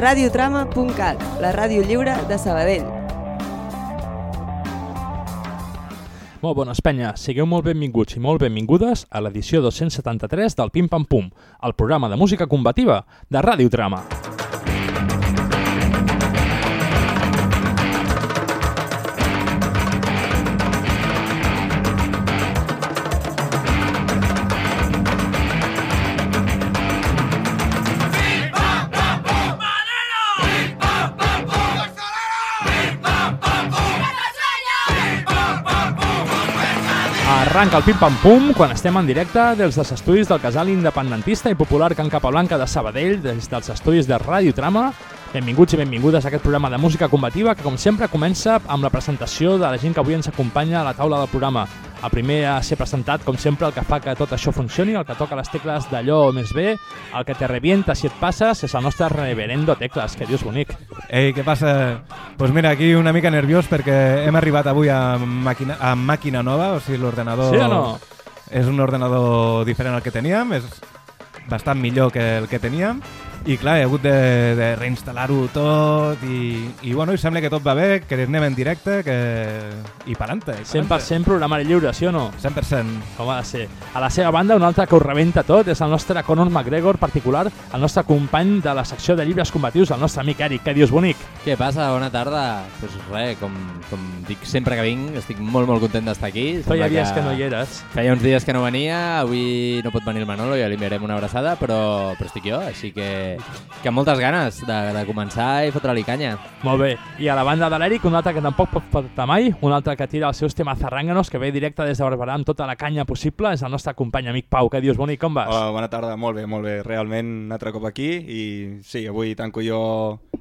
radiotrama.cat, la ràdio lliure de Sabadell. Molt bones, penya. Sigueu molt benvinguts i molt benvingudes a l'edició 273 del Pim Pam Pum, el programa de música combativa de Radiotrama. Arranca el pim-pam-pum quan estem en directe des dels estudis del casal independentista i popular Can Capablanca de Sabadell, des dels estudis de Radiotrama. Benvinguts i benvingudes a aquest programa de música combativa que, com sempre, comença amb la presentació de la gent que avui ens acompanya a la taula del programa. El primer a ser presentat, com sempre, el que fa que tot això funcioni, el que toca les tecles d'allò més bé, el que te revienta si et passes, és el nostre reverendo Tecles, que dius bonic. Ei, què passa? Doncs pues mira, aquí una mica nerviós perquè hem arribat avui a màquina, a màquina nova, o sigui, l'ordenador... Sí o no? És un ordenador diferent al que teníem, és bastant millor que el que teníem, i clar, he hagut de, de reinstal·lar-ho tot i, i, bueno, i sembla que tot va bé, que anem en directe que... i pa'lante. 100% programari lliure, sí o no? 100%. Com ha de ser. A la seva banda, un altre que ho rebenta tot és el nostre Conor McGregor particular, el nostre company de la secció de llibres combatius, el nostre amic Eric. Què dius, bonic? Què passa? Bona tarda. Pues res, com, com dic sempre que vinc, estic molt, molt content d'estar aquí. Feia dies que... que no hi eres. Feia uns dies que no venia, avui no pot venir el Manolo, ja li enviarem una abraçada, però, però estic jo, així que que amb moltes ganes de, de començar i fotre-li canya. Molt bé. I a la banda de l'Eric, un altre que tampoc pot faltar mai, un altre que tira els seus temes zarranganos, que ve directe des de Barberà amb tota la canya possible, és el nostre company amic Pau. Què dius, bonic, com vas? Hola, bona tarda, molt bé, molt bé. Realment un altre cop aquí i sí, avui tanco jo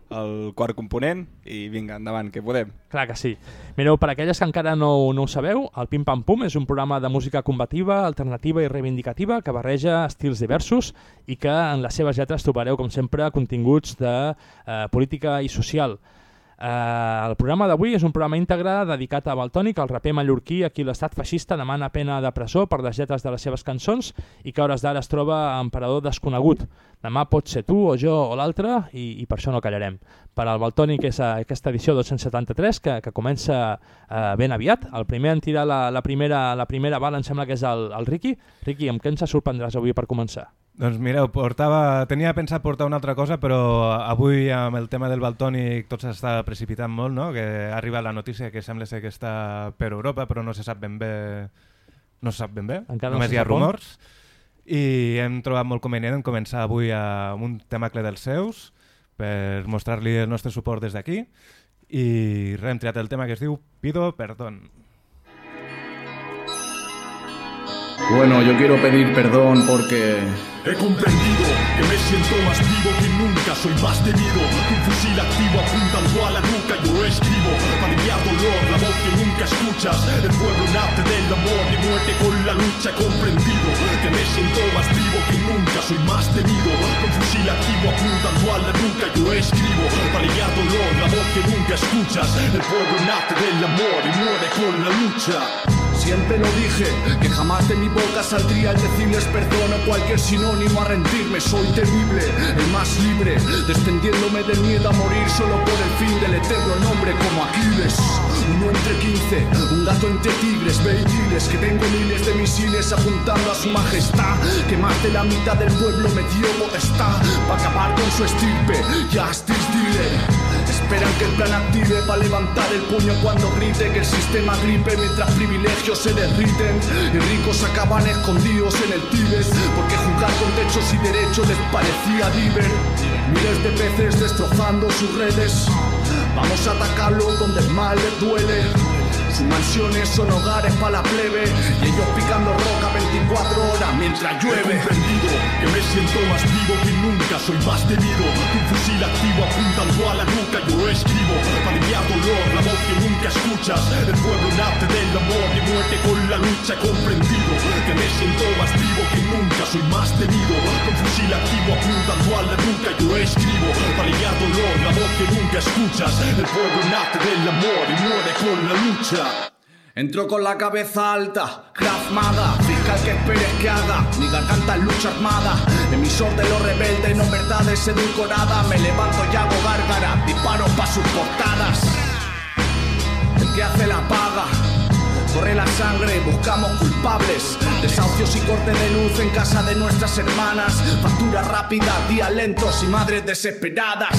el quart component i vinga, endavant, que podem. Clar que sí. Mireu, per aquelles que encara no, no ho sabeu, el Pim Pam Pum és un programa de música combativa, alternativa i reivindicativa que barreja estils diversos i que en les seves lletres trobareu, com sempre, continguts de eh, política i social. Eh, el programa d'avui és un programa íntegre dedicat a Baltònic, el raper mallorquí a qui l'estat feixista demana pena de presó per les lletres de les seves cançons i que a hores d'ara es troba emperador desconegut. Demà pot ser tu o jo o l'altre i, i per això no callarem. Per al Baltònic és aquesta edició 273 que, que comença eh, ben aviat. El primer en tirar la, la, primera, la primera bala em sembla que és el, el Riqui. Riqui, amb què ens sorprendràs avui per començar? Doncs mireu, portava, tenia pensat portar una altra cosa, però avui amb el tema del Baltònic tot s'està precipitant molt, no? que ha arribat la notícia que sembla ser que està per Europa, però no se sap ben bé, no se sap ben bé, Encara només no hi ha rumors. I hem trobat molt convenient en començar avui amb un temacle dels seus per mostrar-li el nostre suport des d'aquí i res, hem triat el tema que es diu Pido Perdón. Bueno, yo quiero pedir perdón porque He comprendido que me siento más vivo que nunca, soy más temido un fusil activo apuntando a la nuca. Yo escribo para aliviar dolor, la voz que nunca escuchas. El pueblo nace del amor y muerte con la lucha. He comprendido que me siento más vivo que nunca, soy más temido un fusil activo apuntando a la nuca. Yo escribo para aliviar dolor, la voz que nunca escuchas. El pueblo nace del amor y muere con la lucha. Siempre lo dije que jamás de mi boca saldría el decirles perdón o cualquier sinónimo a rendirme. Soy temible, el más libre, desprendiéndome del miedo a morir solo por el fin del eterno nombre como Aquiles. Uno entre quince, un gato entre tigres, ve que tengo miles de misiles apuntando a su majestad, que más de la mitad del pueblo me dio potestad para acabar con su estirpe. Justice dile. Esperan que el plan active para levantar el puño cuando grite que el sistema gripe mientras privilegios se derriten y ricos acaban escondidos en el Tíbet porque jugar con techos y derechos les parecía diver. Miles de peces destrozando sus redes. Vamos a atacarlo donde el mal les duele. Sus mansiones son hogares para la plebe y ellos picando roca 24 horas mientras He llueve. comprendido que me siento más vivo que nunca, soy más que un fusil activo apuntando a la nuca. Yo escribo para dolor, la voz que nunca escuchas. El pueblo nace del amor y muerte con la lucha. He comprendido que me siento más vivo que nunca, soy más que un fusil activo apuntando a la nuca. Yo escribo para dolor, la voz que nunca escuchas. El pueblo nace del amor y muere con la lucha. Entro con la cabeza alta, Krav Maga, fiscal que esperes que haga, mi garganta en lucha armada, Emisor de lo rebelde, no verdades edulcoradas. Me levanto y hago gárgara, disparo pa' sus portadas. El que hace la paga. Corre la sangre, buscamos culpables. Desahucios y corte de luz en casa de nuestras hermanas. Factura rápida, días lentos y madres desesperadas.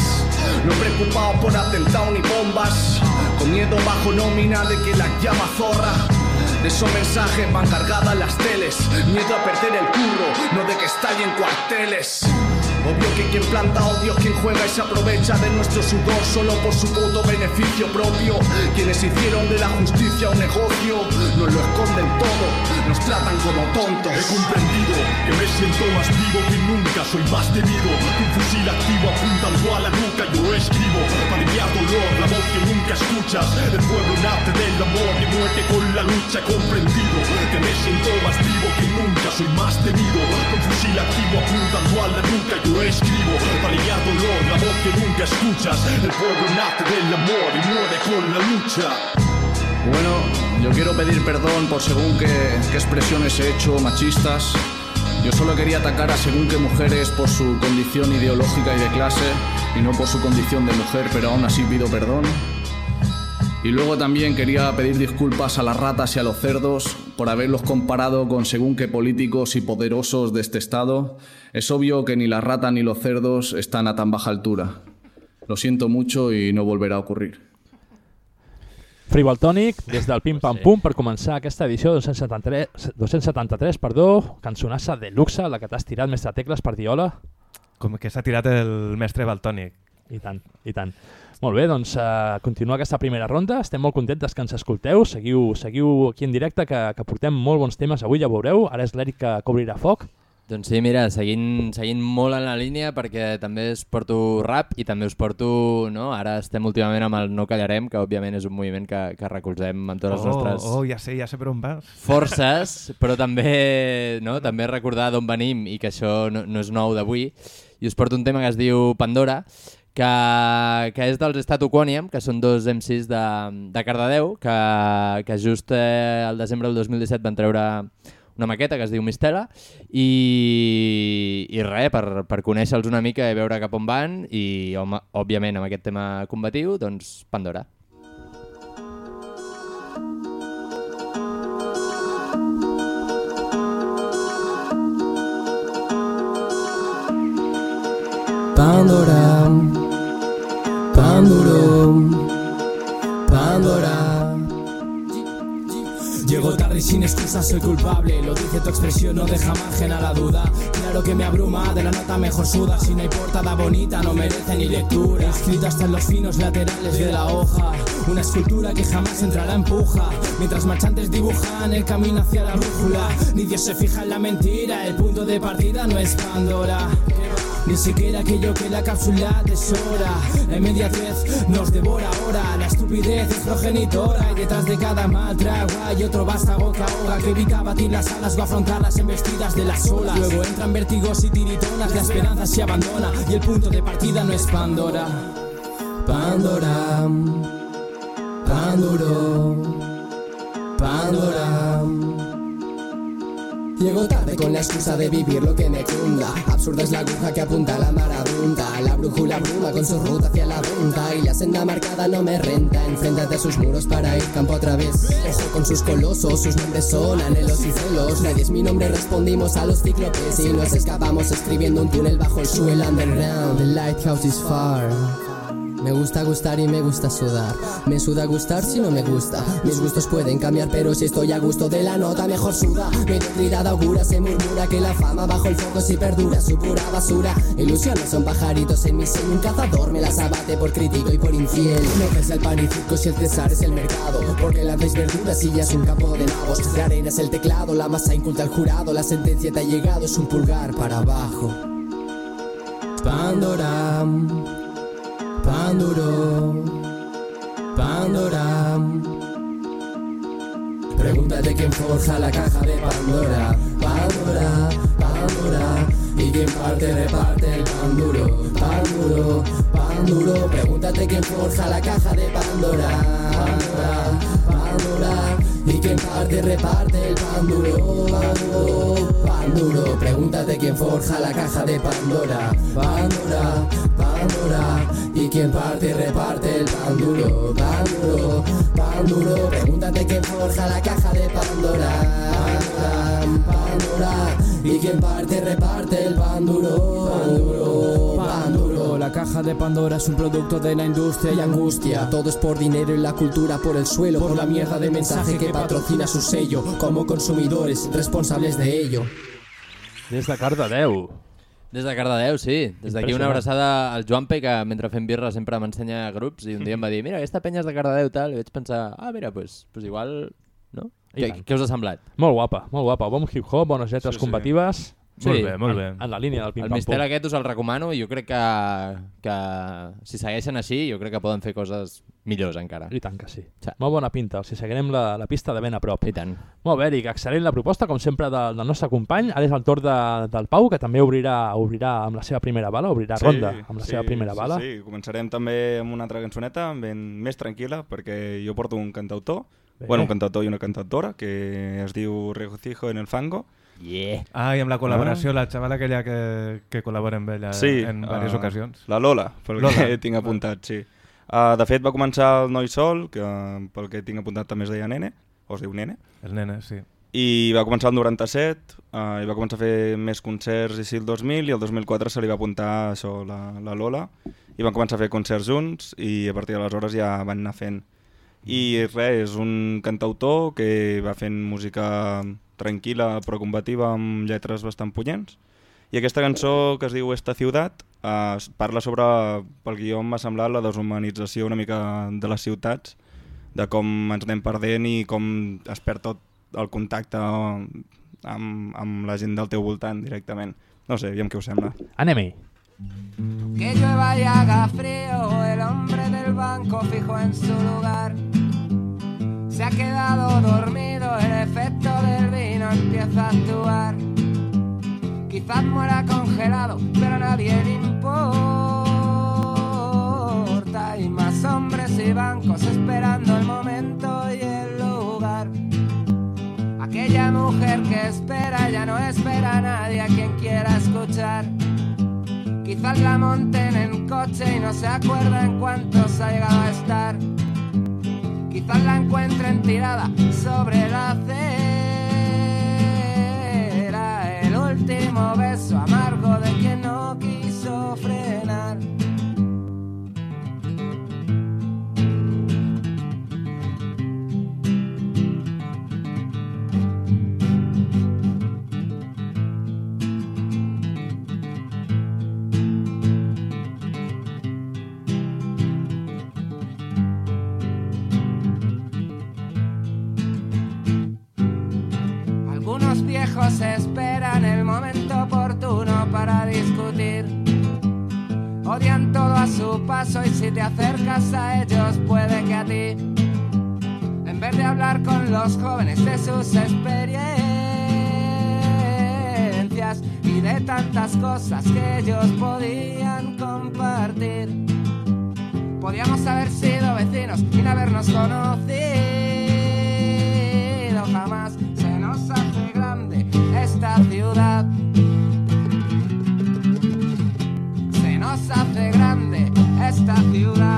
No preocupados por atentado ni bombas. Con miedo bajo nómina de que las llama zorra. De esos mensajes van cargadas las teles. Miedo a perder el curro, no de que estallen cuarteles. Obvio que quien planta odio, quien juega y se aprovecha de nuestro sudor solo por su puto beneficio propio. Quienes hicieron de la justicia un negocio, nos lo esconden todo, nos tratan como tontos. He comprendido que me siento más vivo que nunca, soy más temido. Un fusil activo apuntando a la nuca, yo escribo para enviar dolor, la voz que nunca escuchas. El pueblo nace del amor y muere con la lucha. He comprendido que me siento más vivo que nunca, soy más temido. Un fusil activo apuntando a la nuca, yo escribo para enviar dolor, la voz que nunca escuchas. El nace del amor y la lucha. Bueno, yo quiero pedir perdón por según qué, qué expresiones he hecho machistas. Yo solo quería atacar a según qué mujeres por su condición ideológica y de clase y no por su condición de mujer, pero aún así pido perdón. Y luego también quería pedir disculpas a las ratas y a los cerdos por haberlos comparado con según qué políticos y poderosos de este estado. Es obvio que ni la rata ni los cerdos están a tan baja altura. Lo siento mucho y no volverá a ocurrir. Frivaltònic, des del Pim Pam Pum, per començar aquesta edició 273, 273 perdó, cançonassa de luxe, la que t'has tirat, mestre Tecles, per Diola. Com que s'ha tirat el mestre Baltònic. I tant, i tant. Molt bé, doncs uh, continua aquesta primera ronda. Estem molt contentes que ens escolteu. Seguiu, seguiu aquí en directe, que, que portem molt bons temes avui, ja veureu. Ara és l'Eric que cobrirà foc. Doncs sí, mira, seguint, seguint molt en la línia perquè també us porto rap i també us porto, no? ara estem últimament amb el No Callarem, que òbviament és un moviment que, que recolzem amb totes les oh, nostres oh, ja sé, ja sé per on vas. forces, però també, no? també recordar d'on venim i que això no, no és nou d'avui. I us porto un tema que es diu Pandora, que, que és dels Statu Quoniam, que són dos MCs de, de Cardedeu, que, que just eh, al desembre del 2017 van treure una maqueta que es diu Mistela i, i res, per, per conèixer-los una mica i veure cap on van i home, òbviament amb aquest tema combatiu, doncs Pandora. Pandora, Panduro, Pandora. Llego tarde y sin excusa soy culpable. Lo dice tu expresión, no deja margen a la duda. Claro que me abruma, de la nota mejor suda. Si no hay portada bonita no merece ni lectura. Escrita hasta en los finos laterales de la hoja. Una escultura que jamás entrará en puja. Mientras marchantes dibujan el camino hacia la brújula. Ni Dios se fija en la mentira El punto de partida no es Pandora ni siquiera aquello que la cápsula tesora La inmediatez nos devora ahora. La estupidez es progenitora. Y detrás de cada mal trago hay otro vástago que ahoga Que evita batir las alas o afrontarlas embestidas de las olas. Luego entran vértigos y tiritonas La esperanza se abandona. Y el punto de partida no es Pandora. Pandora. Panduro. Pandora Llego tarde con la excusa de vivir lo que me cunda. Absurda es la aguja que apunta a la marabunta. La brújula bruma con su ruta hacia la punta. Y la senda marcada no me renta. Enfréntate a sus muros para ir campo otra vez. Ojo con sus colosos, sus nombres son anhelos y celos. Nadie es mi nombre, respondimos a los cíclopes. Y nos escapamos escribiendo un túnel bajo el suelo underground. The lighthouse is far me gusta gustar y me gusta sudar. Me suda gustar si no me gusta. Mis gustos pueden cambiar, pero si estoy a gusto de la nota, mejor suda. Mediocridad augura, se murmura que la fama bajo el foco si perdura su pura basura. Ilusiones son pajaritos en mi seno. Un cazador me las abate por crítico y por infiel. No ves el pan si el César es el mercado. Porque lanzáis verduras y ya es un campo de nabos. La arena es el teclado, la masa inculta al jurado. La sentencia te ha llegado, es un pulgar para abajo. Pandora. Panduro, Pandora. Pregúntate quién forja la caja de Pandora, Pandora, Pandora. Y quién parte reparte el pan duro, pan duro, pan pan duro. Pregúntate quién forja la caja de Pandora. Pandora, Pandora. Y quién parte reparte el pan duro. Pan duro. Pregúntate quién forja la caja de Pandora. Pandora, Pandora. Y quién parte reparte el pan duro. Pan duro, pan duro. Pregúntate quién forja la caja de Pandora. Pandora. Y quién parte reparte el pan duro. Pan duro, pan duro. La caja de Pandora es un producto de la industria y angustia. Todo es por dinero y la cultura por el suelo. Por la mierda de mensaje que patrocina su sello. Como consumidores responsables de ello. Des de Cardedeu. Des de Cardedeu, sí. Des d'aquí una abraçada al Joanpe, que mentre fem birra sempre m'ensenya grups, i un dia em va dir, mira, aquesta penya és de Cardedeu, tal, i vaig pensar, ah, mira, pues, pues igual, no? Què, què us ha semblat? Molt guapa, molt guapa. Bon hip-hop, bones lletres Sí, sí. Combatives. Molt Sí. bé, molt bé. En, en la línia del El pim-pam-pum. mister aquest us el recomano, i jo crec que, que si segueixen així, jo crec que poden fer coses millors encara. I tant que sí. Sí. Molt bona pinta, els hi seguirem la, la pista de ben a prop. I tant. Molt bé, Eric, excel·lent la proposta, com sempre, del, del nostre company. Ara és el torn de, del Pau, que també obrirà obrirà amb la seva primera bala, obrirà ronda amb la seva primera bala. Sí, sí, començarem també amb una altra cançoneta ben més tranquil·la, perquè jo porto un cantautor, Bé. bueno, un cantautor i una cantautora, que es diu Regocijo en el Fango. Yeah. Ah, i amb la col·laboració, la xavala aquella que, que col·labora amb ella Sí, en diverses eh, ocasions. La Lola, pel Lola. que tinc apuntat, sí. Uh, de fet, va començar el Noi Sol, que pel que tinc apuntat també es deia Nene, o es diu Nene, El nene, sí. i va començar el 97, uh, i va començar a fer més concerts i sí el 2000, i el 2004 se li va apuntar això, la, la Lola, i van començar a fer concerts junts, i a partir d'aleshores ja van anar fent. I res, és un cantautor que va fent música tranquil·la però combativa amb lletres bastant punyents. I aquesta cançó que es diu Esta ciutat eh, es parla sobre, pel guió m'ha semblat, la deshumanització una mica de les ciutats, de com ens anem perdent i com es perd tot el contacte amb, amb la gent del teu voltant directament. No sé, aviam què us sembla. Anem-hi. Que llueva y haga frío, el hombre del banco fijo en su lugar. Se ha quedado dormido, el efecto del vino empieza a actuar. Quizás muera congelado, pero a nadie le importa. Hay más hombres y bancos esperando el momento y el lugar. Aquella mujer que espera ya no espera a nadie a quien quiera escuchar. Quizás la monten en coche y no se acuerda en cuántos ha llegado a estar. Quizás la encuentren tirada sobre la acera. El último beso amargo de quien no quiso frenar. Viejos esperan el momento oportuno para discutir. Odian todo a su paso y si te acercas a ellos puede que a ti, en vez de hablar con los jóvenes de sus experiencias y de tantas cosas que ellos podían compartir, podíamos haber sido vecinos no habernos conocido esta ciudad. Se nos hace grande esta ciudad.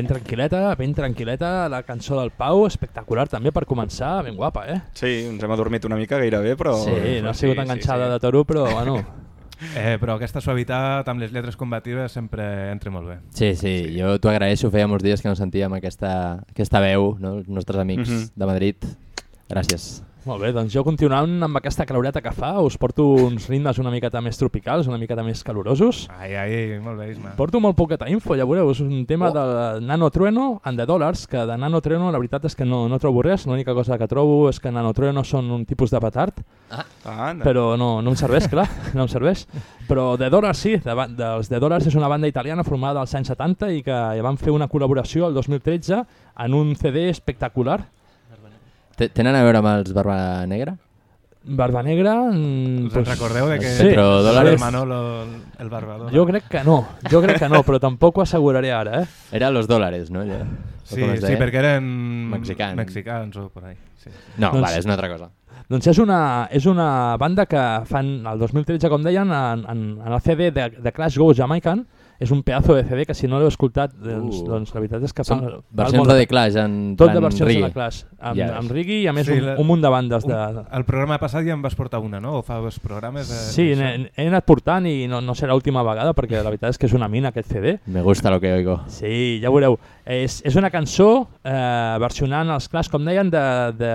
Ben tranquil·leta, ben tranquil·leta, la cançó del Pau, espectacular també per començar, ben guapa, eh? Sí, ens hem adormit una mica gairebé, però... Sí, no ha sigut sí, enganxada sí. de toro, però bueno... Eh, però aquesta suavitat amb les lletres combatives sempre entra molt bé. Sí, sí, sí. jo t'ho agraeixo, feia molts dies que no sentíem aquesta, aquesta veu, no? els nostres amics Mhm. de Madrid. Gràcies. Molt bé, doncs jo continuant amb aquesta caloreta que fa, us porto uns ritmes una miqueta més tropicals, una miqueta més calorosos. Ai, ai, molt bé, Isma. Porto molt poqueta info, ja veureu, és un tema oh. de Nano Trueno and the Dollars, que de Nano Trueno la veritat és que no, no trobo res, l'única cosa que trobo és que Nano Trueno són un tipus de petard, Ah, anda. però no, no em serveix, clar, no em serveix. Però The Dollars sí, de, dels The Dollars és una banda italiana formada als anys 70 i que ja van fer una col·laboració el 2013 en un CD espectacular. Te- Tenen a veure amb els Barba Negra? Barba Negra... mm, Us en recordeu de que Sí, Petrodòlars sí. el Manolo el Barbador? Jo crec que no, jo crec que no, però tampoc ho asseguraré ara, eh? Era los dòlares, no? Allò? O Sí, sí, perquè eren Mexicans. mexicans o por ahí. Sí. No, Doncs- vale, és una altra cosa. Doncs és una, és una banda que fan el 2013, com deien, en, en, en el CD de, de Clash Go Jamaican. És un pedazo de CD que si no l'heu escoltat, doncs, Uh. doncs la veritat és que Són val- versions molt de The Clash en Tot de versions reggae. de la Clash, amb, ves. amb reggae i a més Sí, un, la- un munt de bandes. De... Un, el programa passat ja em vas portar una, no? O fa dos programes? Eh, Sí, he, he anat portant i no, no serà l'última vegada perquè la veritat és que és una mina aquest CD. Me gusta lo que oigo. Sí, ja veureu. És, és una cançó eh, versionant els Clash, com deien, de, de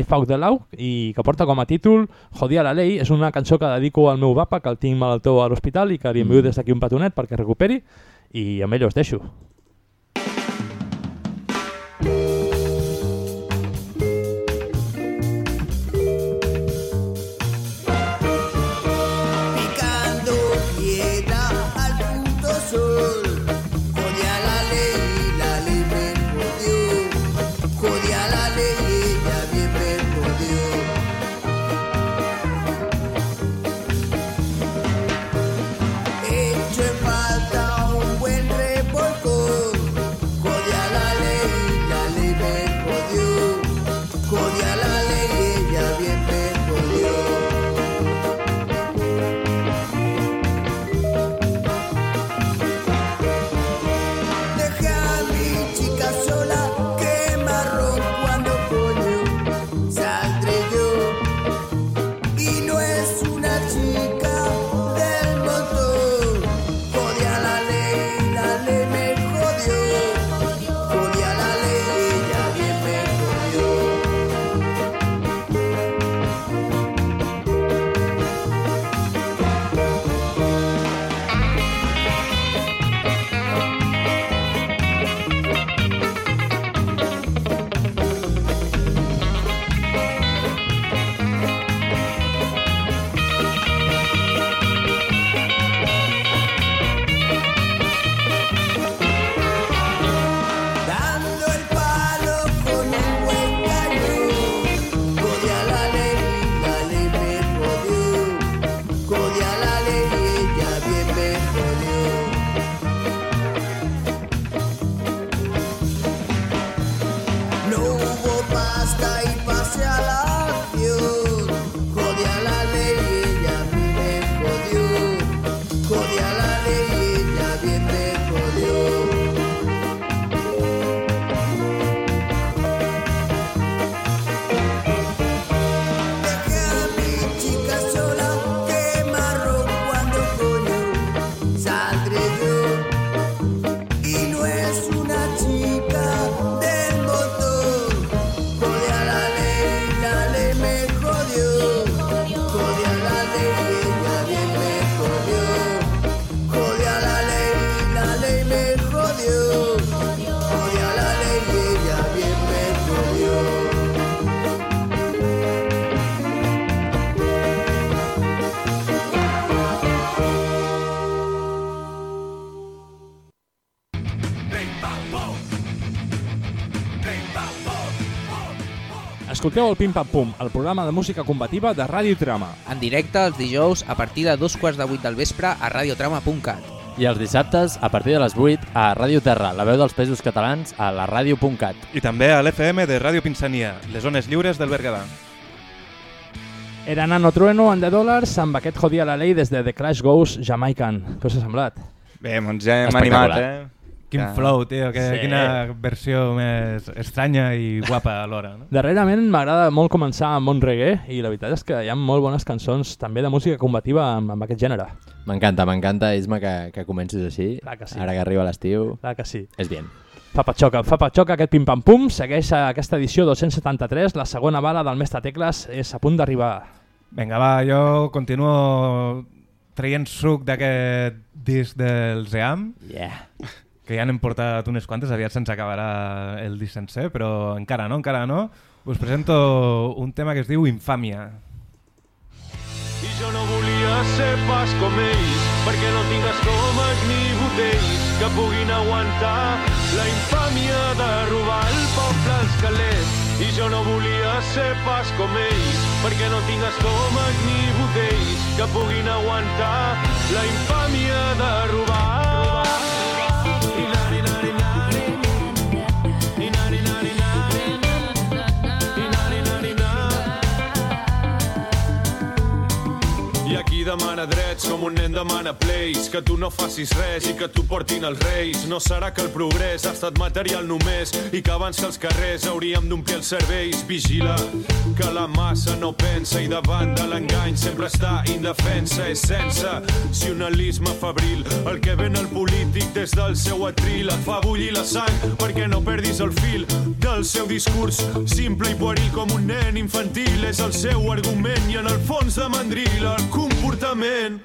I Fought the Law i que porta com a títol Jodia la Ley. És una cançó que dedico al meu papa, que el tinc malaltó a l'hospital i que li envio Mm. des d'aquí un petonet perquè recuperi i amb ell us deixo. Escolteu el Pim Pam Pum, el programa de música combativa de Ràdio Trama. En directe els dijous a partir de dos quarts de vuit del vespre a radiotrama.cat. I els dissabtes, a partir de les 8, a Ràdio Terra, la veu dels països catalans, a la ràdio.cat. I també a l'FM de Ràdio Pinsania, les zones lliures del Berguedà. Era Nano Trueno and the Dollars amb aquest Jodia la Ley des de The Crash Goes Jamaican. Què us ha semblat? Bé, doncs ja hem animat, eh? Quin Que- flow, tio, que, Sí. quina versió més estranya i guapa alhora. No? Darrerament m'agrada molt començar amb un reggae i la veritat és que hi ha molt bones cançons també de música combativa amb, amb aquest gènere. M'encanta, m'encanta, Isma, que, que comencis així. Clar que sí. Ara que arriba l'estiu, Clar que sí. és bien. Fa patxoca, fa patxoca aquest pim-pam-pum, segueix a aquesta edició 273, la segona bala del Mestre Tecles és a punt d'arribar. Vinga, va, jo continuo traient suc d'aquest disc del Zeam, Yeah. Que ja n'hem portat unes quantes, aviat se'ns acabarà el disc sencer, però encara no, encara no. Us presento un tema que es diu Infàmia. I jo no volia ser pas com ells, perquè no tinc estómac ni botells que puguin aguantar la infàmia de robar el poble als calés. I jo no volia ser pas com ells, perquè no tinc estómac ni botells que puguin aguantar la infàmia de robar. Demana drets com un nen demana plays que tu no facis res i que tu portin els reis. No serà que el progrés ha estat material només i que abans que els carrers hauríem d'omplir els serveis. Vigila que la massa no pensa i davant de l'engany sempre està indefensa. És sensacionalisme febril el que ven el polític des del seu atril et fa bullir la sang perquè no perdis el fil del seu discurs. Simple i pueril com un nen infantil és el seu argument i en el fons de mandril el comportament.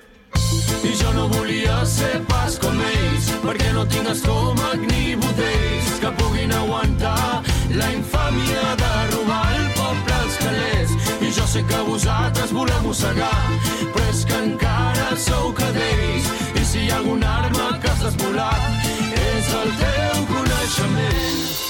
I jo no volia ser pas com ells perquè no tinc estómac ni botells que puguin aguantar la infàmia de robar el poble als calés. I jo sé que vosaltres voleu mossegar però és que encara sou cadells. I si hi ha alguna arma que has desvolat és el teu coneixement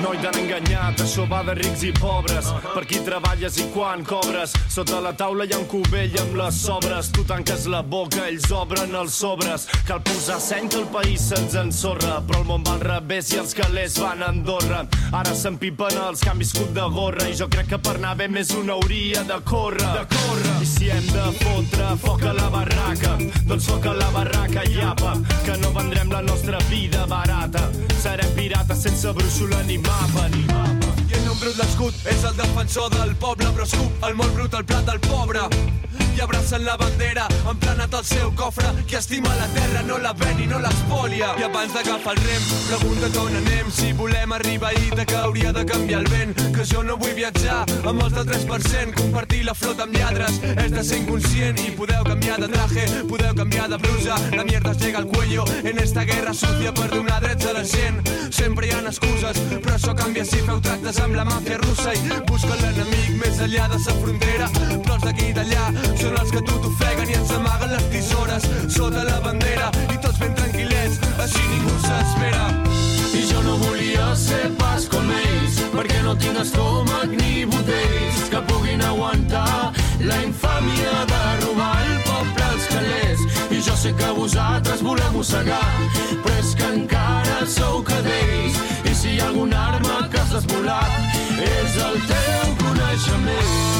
Noi t'han enganyat, això va de rics i pobres. Per qui treballes i quan cobres? Sota la taula hi ha un cubell amb les sobres. Tu tanques la boca, ells obren els sobres. Cal posar seny que el país se'ns ensorra. Però el món va al revés i els calés van a Andorra. Ara s'empipen els que han viscut de gorra i jo crec que per anar bé més un hauria de córrer. De córrer. I si hem de fotre foc a la barraca, doncs foc a la barraca i apa, que no vendrem la nostra vida barata. Serem pirates sense brúixola ni mapa, el brut l'escut és el defensor del poble, però escup el molt brut al plat del pobre. I abracen la bandera, emplenat al seu cofre, qui estima la terra no la ven i no l'espolia. I abans d'agafar el rem, pregunta't on anem, si volem arribar ahir de que hauria de canviar el vent, que jo no vull viatjar amb els del 3%, compartir la flota amb lladres, és de ser inconscient i podeu canviar de traje, podeu canviar de blusa, la mierda llega al cuello en esta guerra sucia per donar drets a la gent. Sempre hi ha excuses, però això canvia si feu tractes amb la màfia russa i busca l'enemic més enllà de sa frontera. Però els d'aquí i d'allà són els que tot ofeguen i ens amaguen les tisores sota la bandera i tots ben tranquil·lets, així ningú s'espera. I jo no volia ser pas com ells perquè no tinc estómac ni botells que puguin aguantar la infàmia de robar el poble als calés. I jo sé que vosaltres voleu mossegar però és que encara sou cadells. I si hi ha alguna arma que has desvolat és el teu coneixement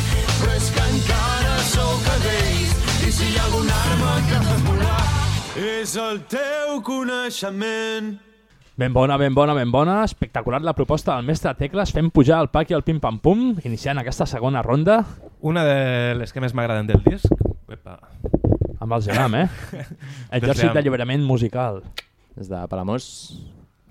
és el teu coneixement Ben bona, ben bona, ben bona. Espectacular la proposta del mestre Tecles. Fem pujar el pack i el pim-pam-pum, iniciant aquesta segona ronda. Una de les que més m'agraden del disc. Epa. Amb el Geram, eh? Exèrcit d'alliberament musical. Des de Palamós.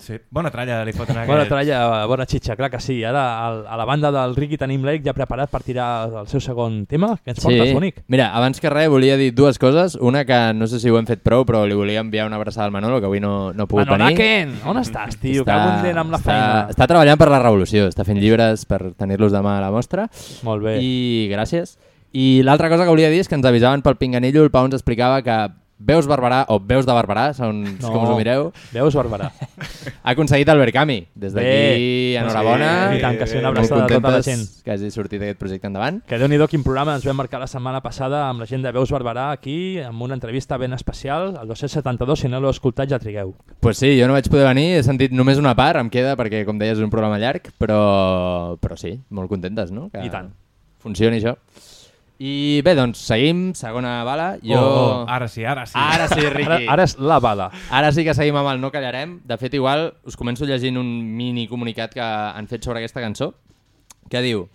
Sí, bona tralla li foten a Bona aquest. tralla, bona xitxa, clar que sí. Ara al, a la banda del Ricky tenim l'Eric ja preparat per tirar el seu segon tema. Què ens portes, bonic? Mira, abans que res volia dir dues coses. Una que no sé si ho hem fet prou, però li volia enviar una abraçada al Manolo, que avui no, no ha pogut venir. Manolaken, on estàs, tio? Que algun dia amb la està, feina. està treballant per la revolució, està fent llibres per tenir-los demà a la mostra. Molt bé. I gràcies. I l'altra cosa que volia dir és que ens avisaven pel Pinganillo, el Pau ens explicava que Veus Barberà, o Veus de Barberà, segons No, com us ho mireu, Veus Barberà. ha aconseguit el Berkami. Des d'aquí, enhorabona. sí, i tant, que sí, una abraçada a tota la gent. que hagi sortit aquest projecte endavant. Que déu nhi quin programa ens vam marcar la setmana passada amb la gent de Veus Barberà aquí, amb una entrevista ben especial, el 272, si no l'heu escoltat ja trigueu. Pues sí, jo no vaig poder venir, he sentit només una part, em queda, perquè com deies és un programa llarg, però, però sí, molt contentes, no? Que I tant. Funcioni això. I bé, doncs seguim, segona bala. Jo... Oh, oh, ara sí, ara sí. Ara sí, Riqui. Ara, ara és la bala. Ara sí que seguim amb el No callarem. De fet, igual us començo llegint un mini comunicat que han fet sobre aquesta cançó, que diu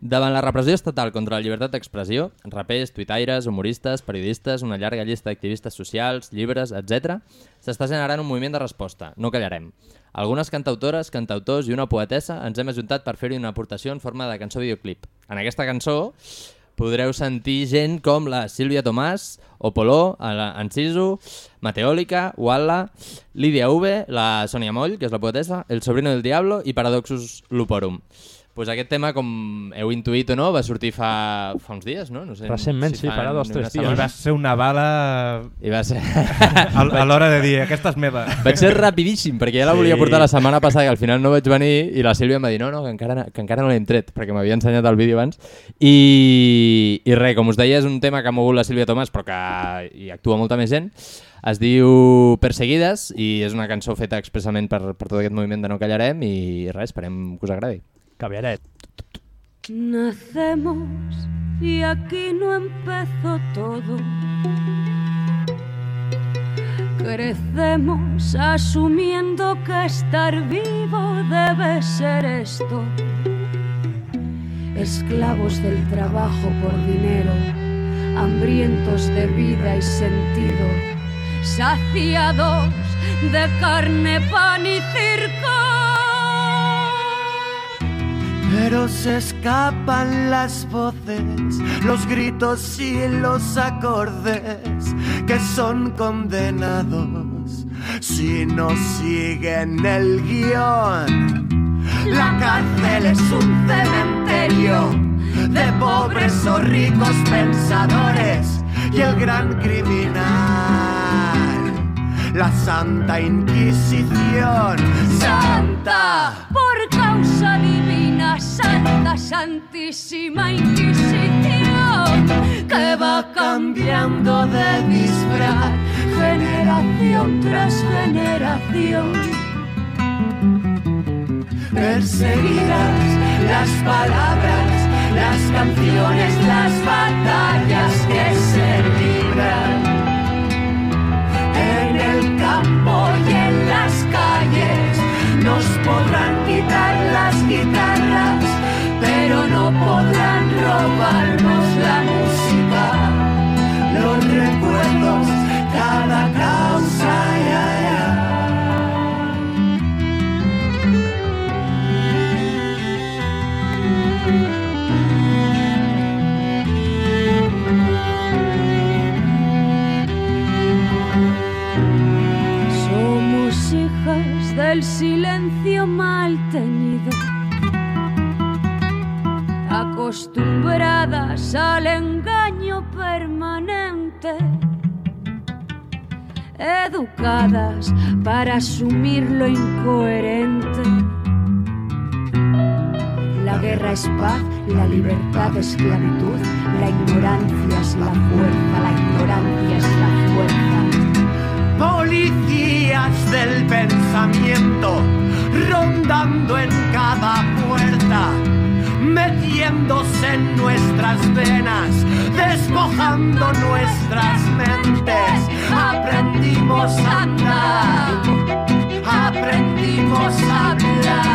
Davant la repressió estatal contra la llibertat d'expressió, rapers, tuitaires, humoristes, periodistes, una llarga llista d'activistes socials, llibres, etc., s'està generant un moviment de resposta. No callarem. Algunes cantautores, cantautors i una poetessa ens hem ajuntat per fer-hi una aportació en forma de cançó videoclip. En aquesta cançó podreu sentir gent com la Sílvia Tomàs, Opoló, Enciso, Mateòlica, Walla, Lídia V, la Sònia Moll, que és la poetessa, El sobrino del diablo i Paradoxus Luporum. Pues aquest tema, com heu intuït o no, va sortir fa, fa uns dies, no? no sé, Recentment, sí, farà dos, tres una dies. I va ser una bala I va ser... a, a l'hora de dir, aquesta és meva. Vaig ser rapidíssim, perquè ja la Sí. volia portar la setmana passada i al final no vaig venir i la Sílvia em va dir no, no, que encara, que encara no l'hem tret, perquè m'havia ensenyat el vídeo abans. I, I res, com us deia, és un tema que ha mogut la Sílvia Tomàs, però que hi actua molta més gent. Es diu Perseguides i és una cançó feta expressament per, per tot aquest moviment de No Callarem i res, esperem que us agradi. Nacemos y aquí no empezó todo. Crecemos asumiendo que estar vivo debe ser esto. Esclavos del trabajo por dinero, hambrientos de vida y sentido, saciados de carne, pan y circo. Pero se escapan las voces, los gritos y los acordes que son condenados si no siguen el guion. La cárcel es un cementerio de pobres o ricos pensadores y el gran criminal, la Santa Inquisición. Santa, por causa divina, Santa, Santísima Inquisición, que va cambiando de disfraz, generación tras generación. Perseguidas las palabras, las canciones, las batallas libertad esclavitud, la ignorancia es la fuerza, la ignorancia es la fuerza. Policías del pensamiento, rondando en cada puerta, metiéndose en nuestras venas, despojando nuestras mentes. Aprendimos a andar, aprendimos a hablar,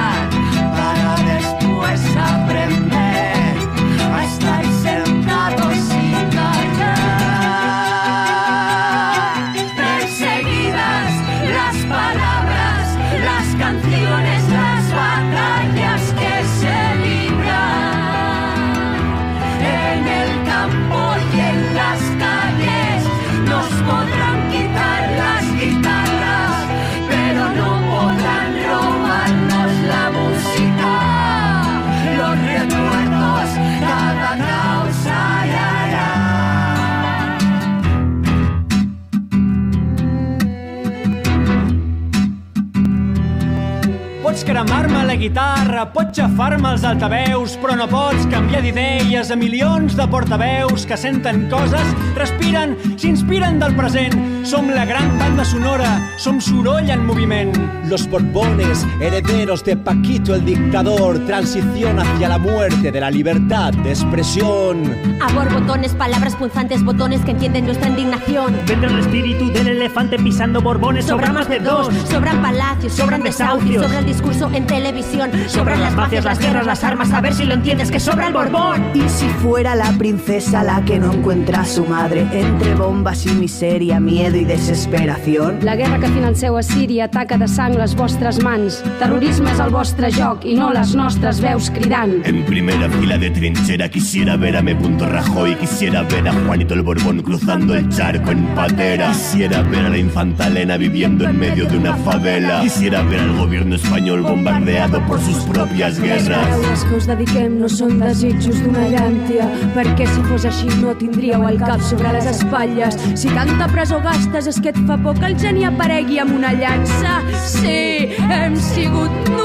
guitarra, pots xafar-me els altaveus, però no pots canviar d'idees a milions de portaveus que senten coses, respiren, s'inspiren del present. Som la gran banda sonora, som soroll en moviment. Los Borbones, herederos de Paquito el dictador, transición hacia la muerte de la libertad de expresión. A borbotones, palabras punzantes, botones que entienden nuestra indignación. Vendrá el espíritu del elefante pisando borbones, sobran más de dos. Sobran palacios, sobran desahucios, sobra el discurso en televisión, sobran las mafias, las guerras, las armas, a ver si lo entiendes, que sobra el borbón. Y si fuera la princesa la que no encuentra a su madre entre bombas y miseria, miedo y desesperación. La guerra que financeu a Síria ataca de sang les vostres mans. Terrorisme és el vostre joc i no les nostres veus cridant. En primera fila de trinchera quisiera ver a M. Rajoy, quisiera ver a Juanito el Borbón cruzando el charco en patera. Quisiera ver a la infanta Elena viviendo en medio de una favela. Quisiera ver al gobierno español bombardeado por sus propias Les guerras. paraules que us dediquem no són desitjos d'una llàntia, perquè si fos així no tindríeu el cap sobre les espatlles. Si tanta presó gastes és que et fa por que el geni aparegui amb una llança. Sí, hem sigut nosaltres.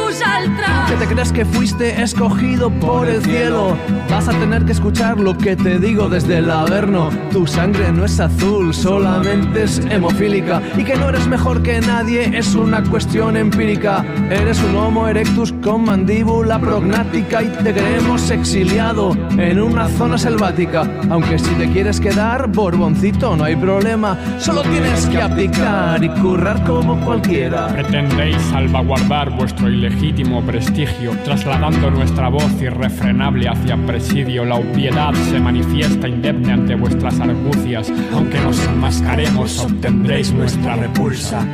Que te crees que fuiste escogido por el cielo. Vas a tener que escuchar lo que te digo desde el averno. Tu sangre no es azul, solamente es hemofílica. Y que no eres mejor que nadie es una cuestión empírica. Eres un homo erectus con mandíbula prognática y te creemos exiliado en una zona selvática. Aunque si te quieres quedar, borboncito, no hay problema. Solo tienes que abdicar y currar como cualquiera. Pretendéis salvaguardar vuestro ilegítimo prestigio, trasladando nuestra voz irrefrenable hacia presidio. La obviedad se manifiesta indemne ante vuestras argucias. Aunque nos enmascaremos, obtendréis nuestra repulsa.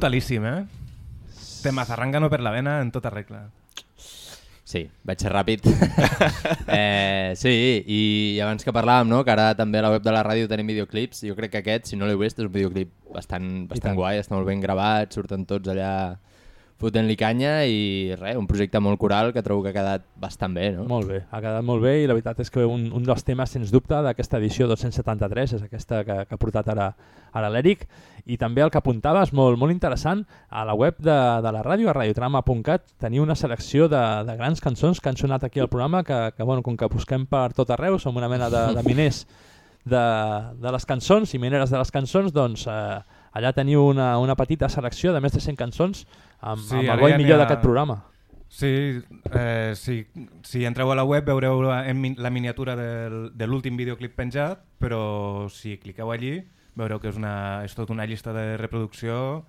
Brutalíssim, eh? Tema zarrangano per la vena en tota regla. Sí, vaig ser ràpid. eh, sí, i abans que parlàvem, no, que ara també a la web de la ràdio tenim videoclips, jo crec que aquest, si no l'heu vist, és un videoclip bastant, bastant guai, està molt ben gravat, surten tots allà fotent-li canya i res, un projecte molt coral que trobo que ha quedat bastant bé, no? Molt bé, ha quedat molt bé i la veritat és que un, un dels temes, sens dubte, d'aquesta edició 273 és aquesta que, que ha portat ara, ara l'Eric i també el que apuntava és molt, molt interessant a la web de, de la ràdio, a radiotrama.cat teniu una selecció de, de grans cançons que han sonat aquí al programa que, que bueno, com que busquem per tot arreu, som una mena de, de miners de, de les cançons i mineres de les cançons, doncs eh, allà teniu una, una petita selecció de més de 100 cançons amb, sí, amb el bo i millor ha- d'aquest programa. Sí, eh, sí, si entreu a la web veureu la, la miniatura del, de l'últim videoclip penjat, però si cliqueu allí veureu que és, una, és tota una llista de reproducció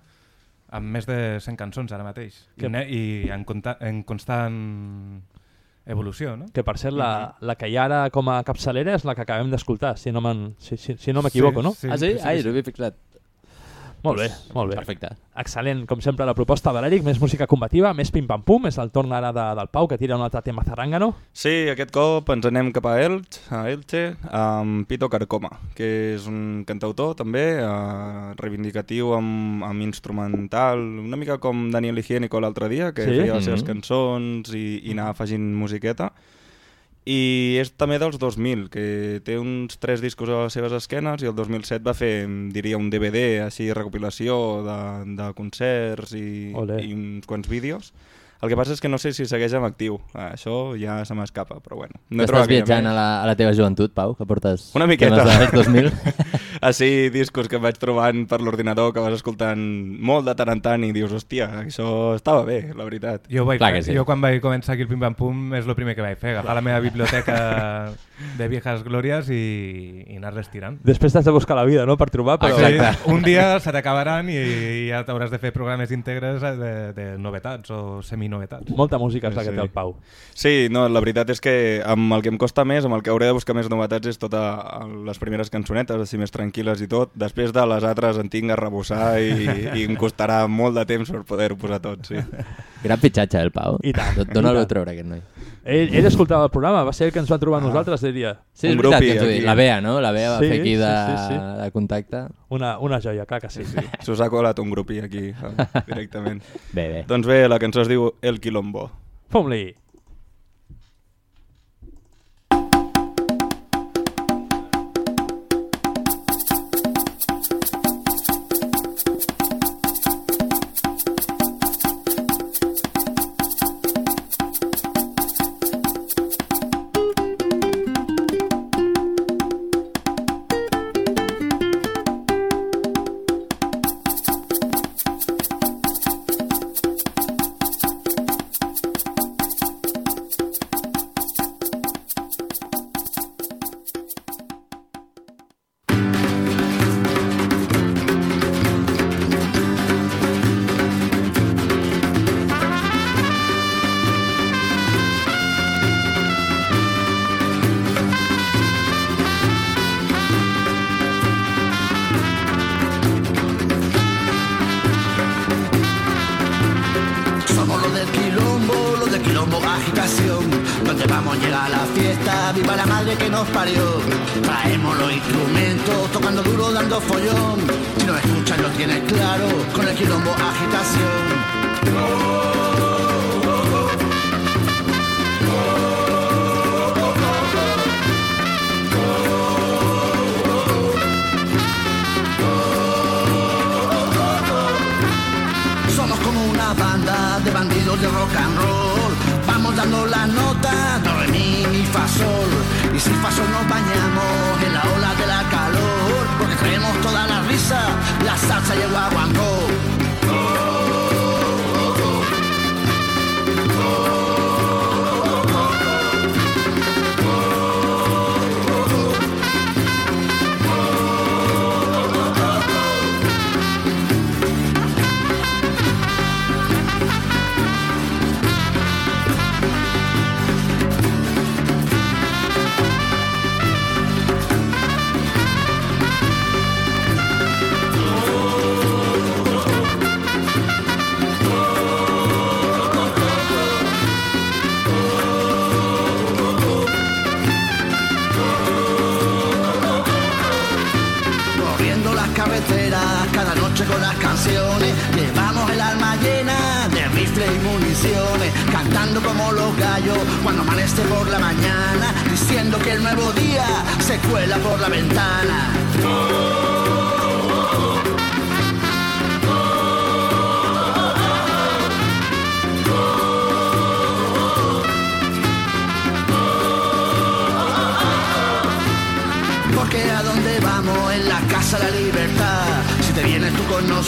amb més de 100 cançons ara mateix Que- I, i en, conta, en constant evolució, no? Que per cert, la, la que hi ha ara com a capçalera és la que acabem d'escoltar, si no me'n- si, si, si no m'equivoco, Sí, no? sí, Ah, sí? sí, sí, Ai, sí. no havia fixat. Molt bé, molt bé. Perfecte. Excel·lent, com sempre, la proposta de l'Eric, més música combativa, més pim-pam-pum, és el torn ara de, del Pau, que tira un altre tema zarrangano. Sí, aquest cop ens anem cap a Elche, a Elche amb Pito Carcoma, que és un cantautor també, eh, reivindicatiu amb, amb instrumental, una mica com Daniel Higiénico l'altre dia, que Sí? feia les seves Mhm. cançons i, i anava afegint musiqueta. I és també dels 2000, que té uns tres discos a les seves esquenes i el 2007 va fer, diria, un DVD, així, recopilació de, de concerts i, Olé. i uns quants vídeos. El que passa és que no sé si segueix en actiu. Ah, Això ja se m'escapa, però bueno. No estàs viatjant a la, a la teva joventut, Pau, que portes Una miqueta. dels 2000? Així, discos que vaig trobant per l'ordinador, que vas escoltant molt de tant en tant i dius, hòstia, això estava bé, la veritat. Jo, vaig fer, jo quan vaig començar aquí el Pim Pam Pum és el primer que vaig fer, agafar la meva biblioteca de viejas glòries i, i anar-les tirant. Després t'has de buscar la vida, no?, per trobar, però... Sí, un dia se t'acabaran i, i ja t'hauràs de fer programes íntegres de, de novetats o seminovetats. Molta música és la que té el Pau. Sí, no, la veritat és que amb el que em costa més, amb el que hauré de buscar més novetats és totes les primeres cançonetes, així més tranquil·les i tot. Després de les altres en tinc a rebossar i, i em costarà molt de temps per poder-ho posar tot, sí. Gran pitxatge, el Pau. I tant. Dóna-lo a treure, aquest noi. Ell, ell escoltava el programa, va ser el que ens va trobar a nosaltres, diria. Sí, és veritat que diu. La Bea, no? La Bea va Sí, fer aquí de, sí, sí, sí. de contacte. Una, una joia, clar que sí. Sí, sí. S'us ha colat un grupí aquí, directament. Bé, bé. Doncs bé, la cançó es diu El Quilombo. Fom-li!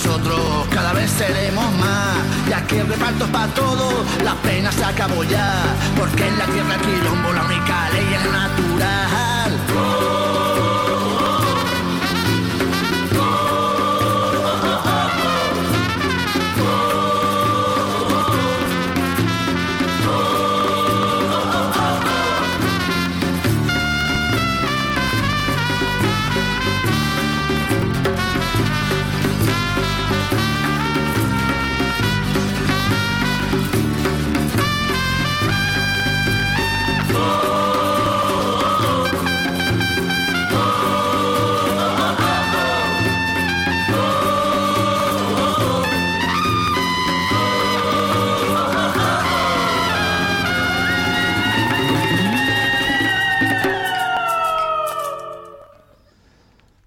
Nosotros, cada vez seremos más. Ya que el reparto es para todos, la pena se acabó ya. Porque en la tierra quilombo la única ley es natural.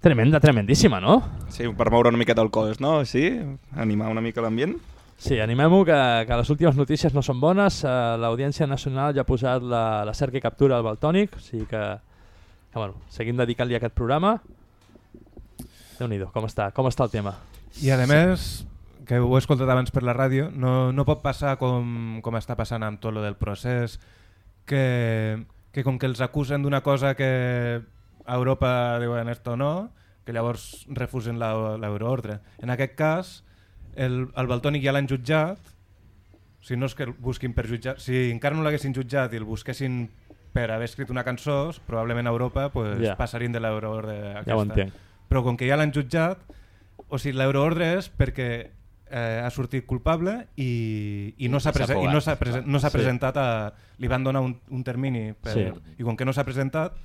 Tremenda, tremendíssima, no? Sí, per moure una miqueta el cos, no? Sí, animar una mica l'ambient. Sí, animem-ho, que, que les últimes notícies no són bones. Uh, L'Audiència Nacional ja ha posat la, la cerca i captura al Baltònic, o sigui que, que bueno, seguim dedicant-li a aquest programa. déu nhi com està, com està el tema? I a més, que ho he escoltat abans per la ràdio, no, no pot passar com, com està passant amb tot lo del procés, que, que que com que els acusen d'una cosa que a Europa diuen esto no, que llavors refusen la- l'euroordre. En aquest cas, el, el Baltònic ja l'han jutjat, si no és que el busquin per jutjar, si encara no l'haguessin jutjat i el busquessin per haver escrit una cançó, probablement a Europa pues, Ja. passarien de l'euroordre aquesta. Ja. Però com que ja l'han jutjat, o sigui, l'euroordre és perquè eh, ha sortit culpable i, i no s'ha S'ha prese i fugat. no s'ha prese no presentat a... Li van donar un, un termini per, Sí. i com que no s'ha presentat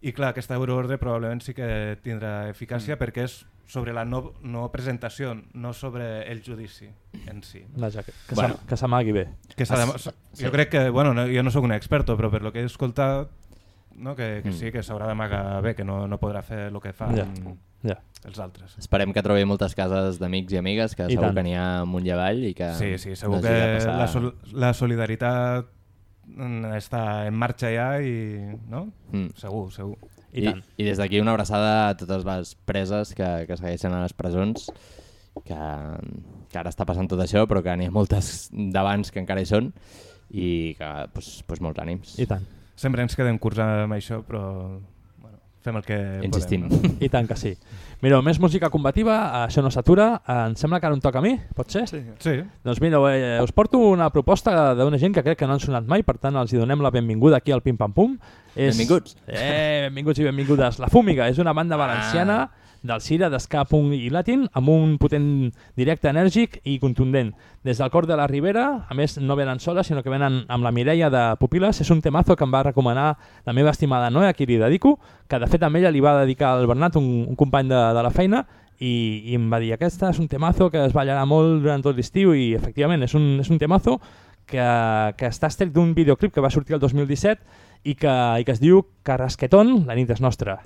i clar, aquesta euroordre probablement sí que tindrà eficàcia Mm. perquè és sobre la no, no presentació, no sobre el judici en si. Vaja, que, que Bueno. s'amagui bé. Que de, Es- jo crec que, bueno, no, jo no sóc un experto, però per lo que he escoltat, no, que, que Mm. sí, que s'haurà d'amagar bé, que no, no podrà fer el que fan Ja, ja. els altres. Esperem que trobi moltes cases d'amics i amigues, que I segur tant. que n'hi ha amunt i avall i que Sí, sí, segur no que la, sol la solidaritat està en marxa ja i... No? Mm. Segur, segur. I, I, i des d'aquí una abraçada a totes les preses que, que segueixen a les presons, que, que ara està passant tot això, però que n'hi ha moltes d'abans que encara hi són i que, pues, pues molts ànims. I tant. Sempre ens quedem curts amb això, però fem el que Insistim. podem. No? I tant que sí. Mireu, més música combativa, això no s'atura. Em sembla que ara em toca a mi, pot ser? Sí. sí. Doncs mira, eh, us porto una proposta d'una gent que crec que no han sonat mai, per tant els hi donem la benvinguda aquí al Pim Pam Pum. Benvinguts. Eh, benvinguts i benvingudes. La Fúmiga és una banda valenciana Ah. Del Cira, d'esca punk i latin, amb un potent directe enèrgic i contundent. Des del cor de la Ribera, a més no venen soles, sinó que venen amb la Mireia de Pupiles, és un temazo que em va recomanar la meva estimada Noé, a qui li dedico, que de fet amb ella li va dedicar al Bernat, un, un company de, de la feina, i, i em va dir, aquesta és un temazo que es ballarà molt durant tot l'estiu i efectivament és un, és un temazo que, que està estrec d'un videoclip que va sortir el 2017 i que, i que es diu Carrasquetón, la nit és nostra.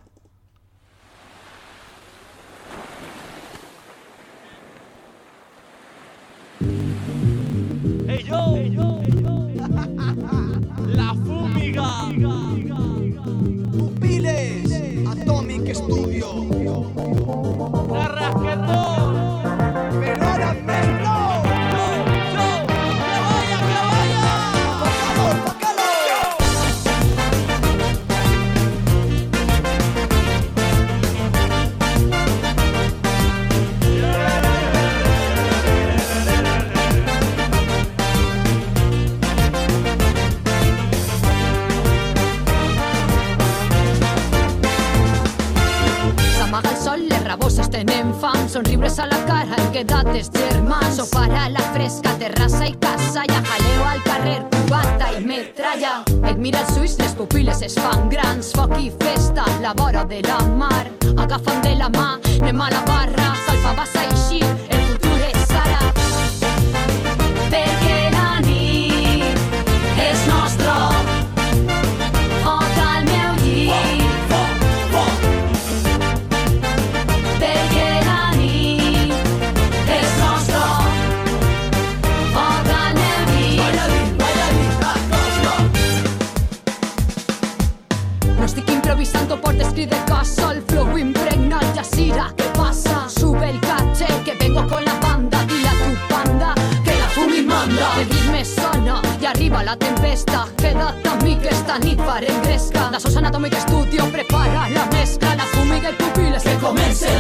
Hem quedat els germans, sopar a la fresca, terrassa i casa, i a jaleo al carrer, cubata i metralla. Et mira els ulls, les pupil·les es fan grans, foc festa, la vora de la mar, agafant de la mà, anem a barra, pupiles,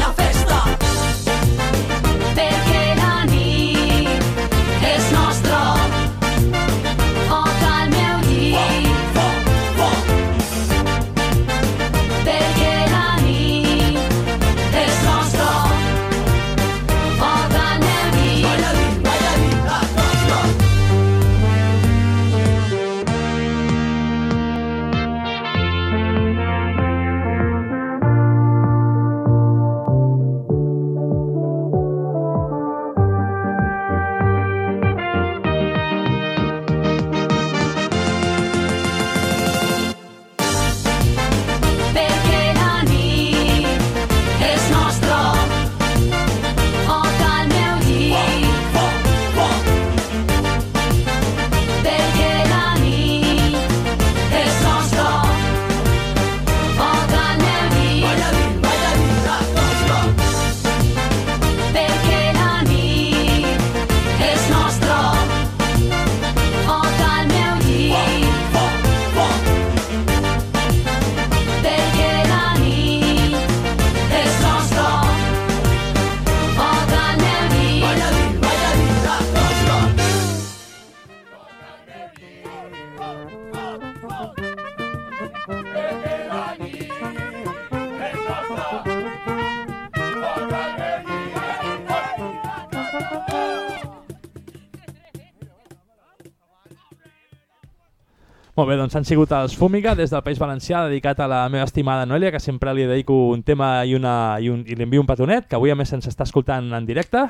bé, doncs han sigut els Fúmiga des del País Valencià dedicat a la meva estimada Noelia, que sempre li dedico un tema i, una, i, un, i li envio un petonet, que avui a més ens està escoltant en directe.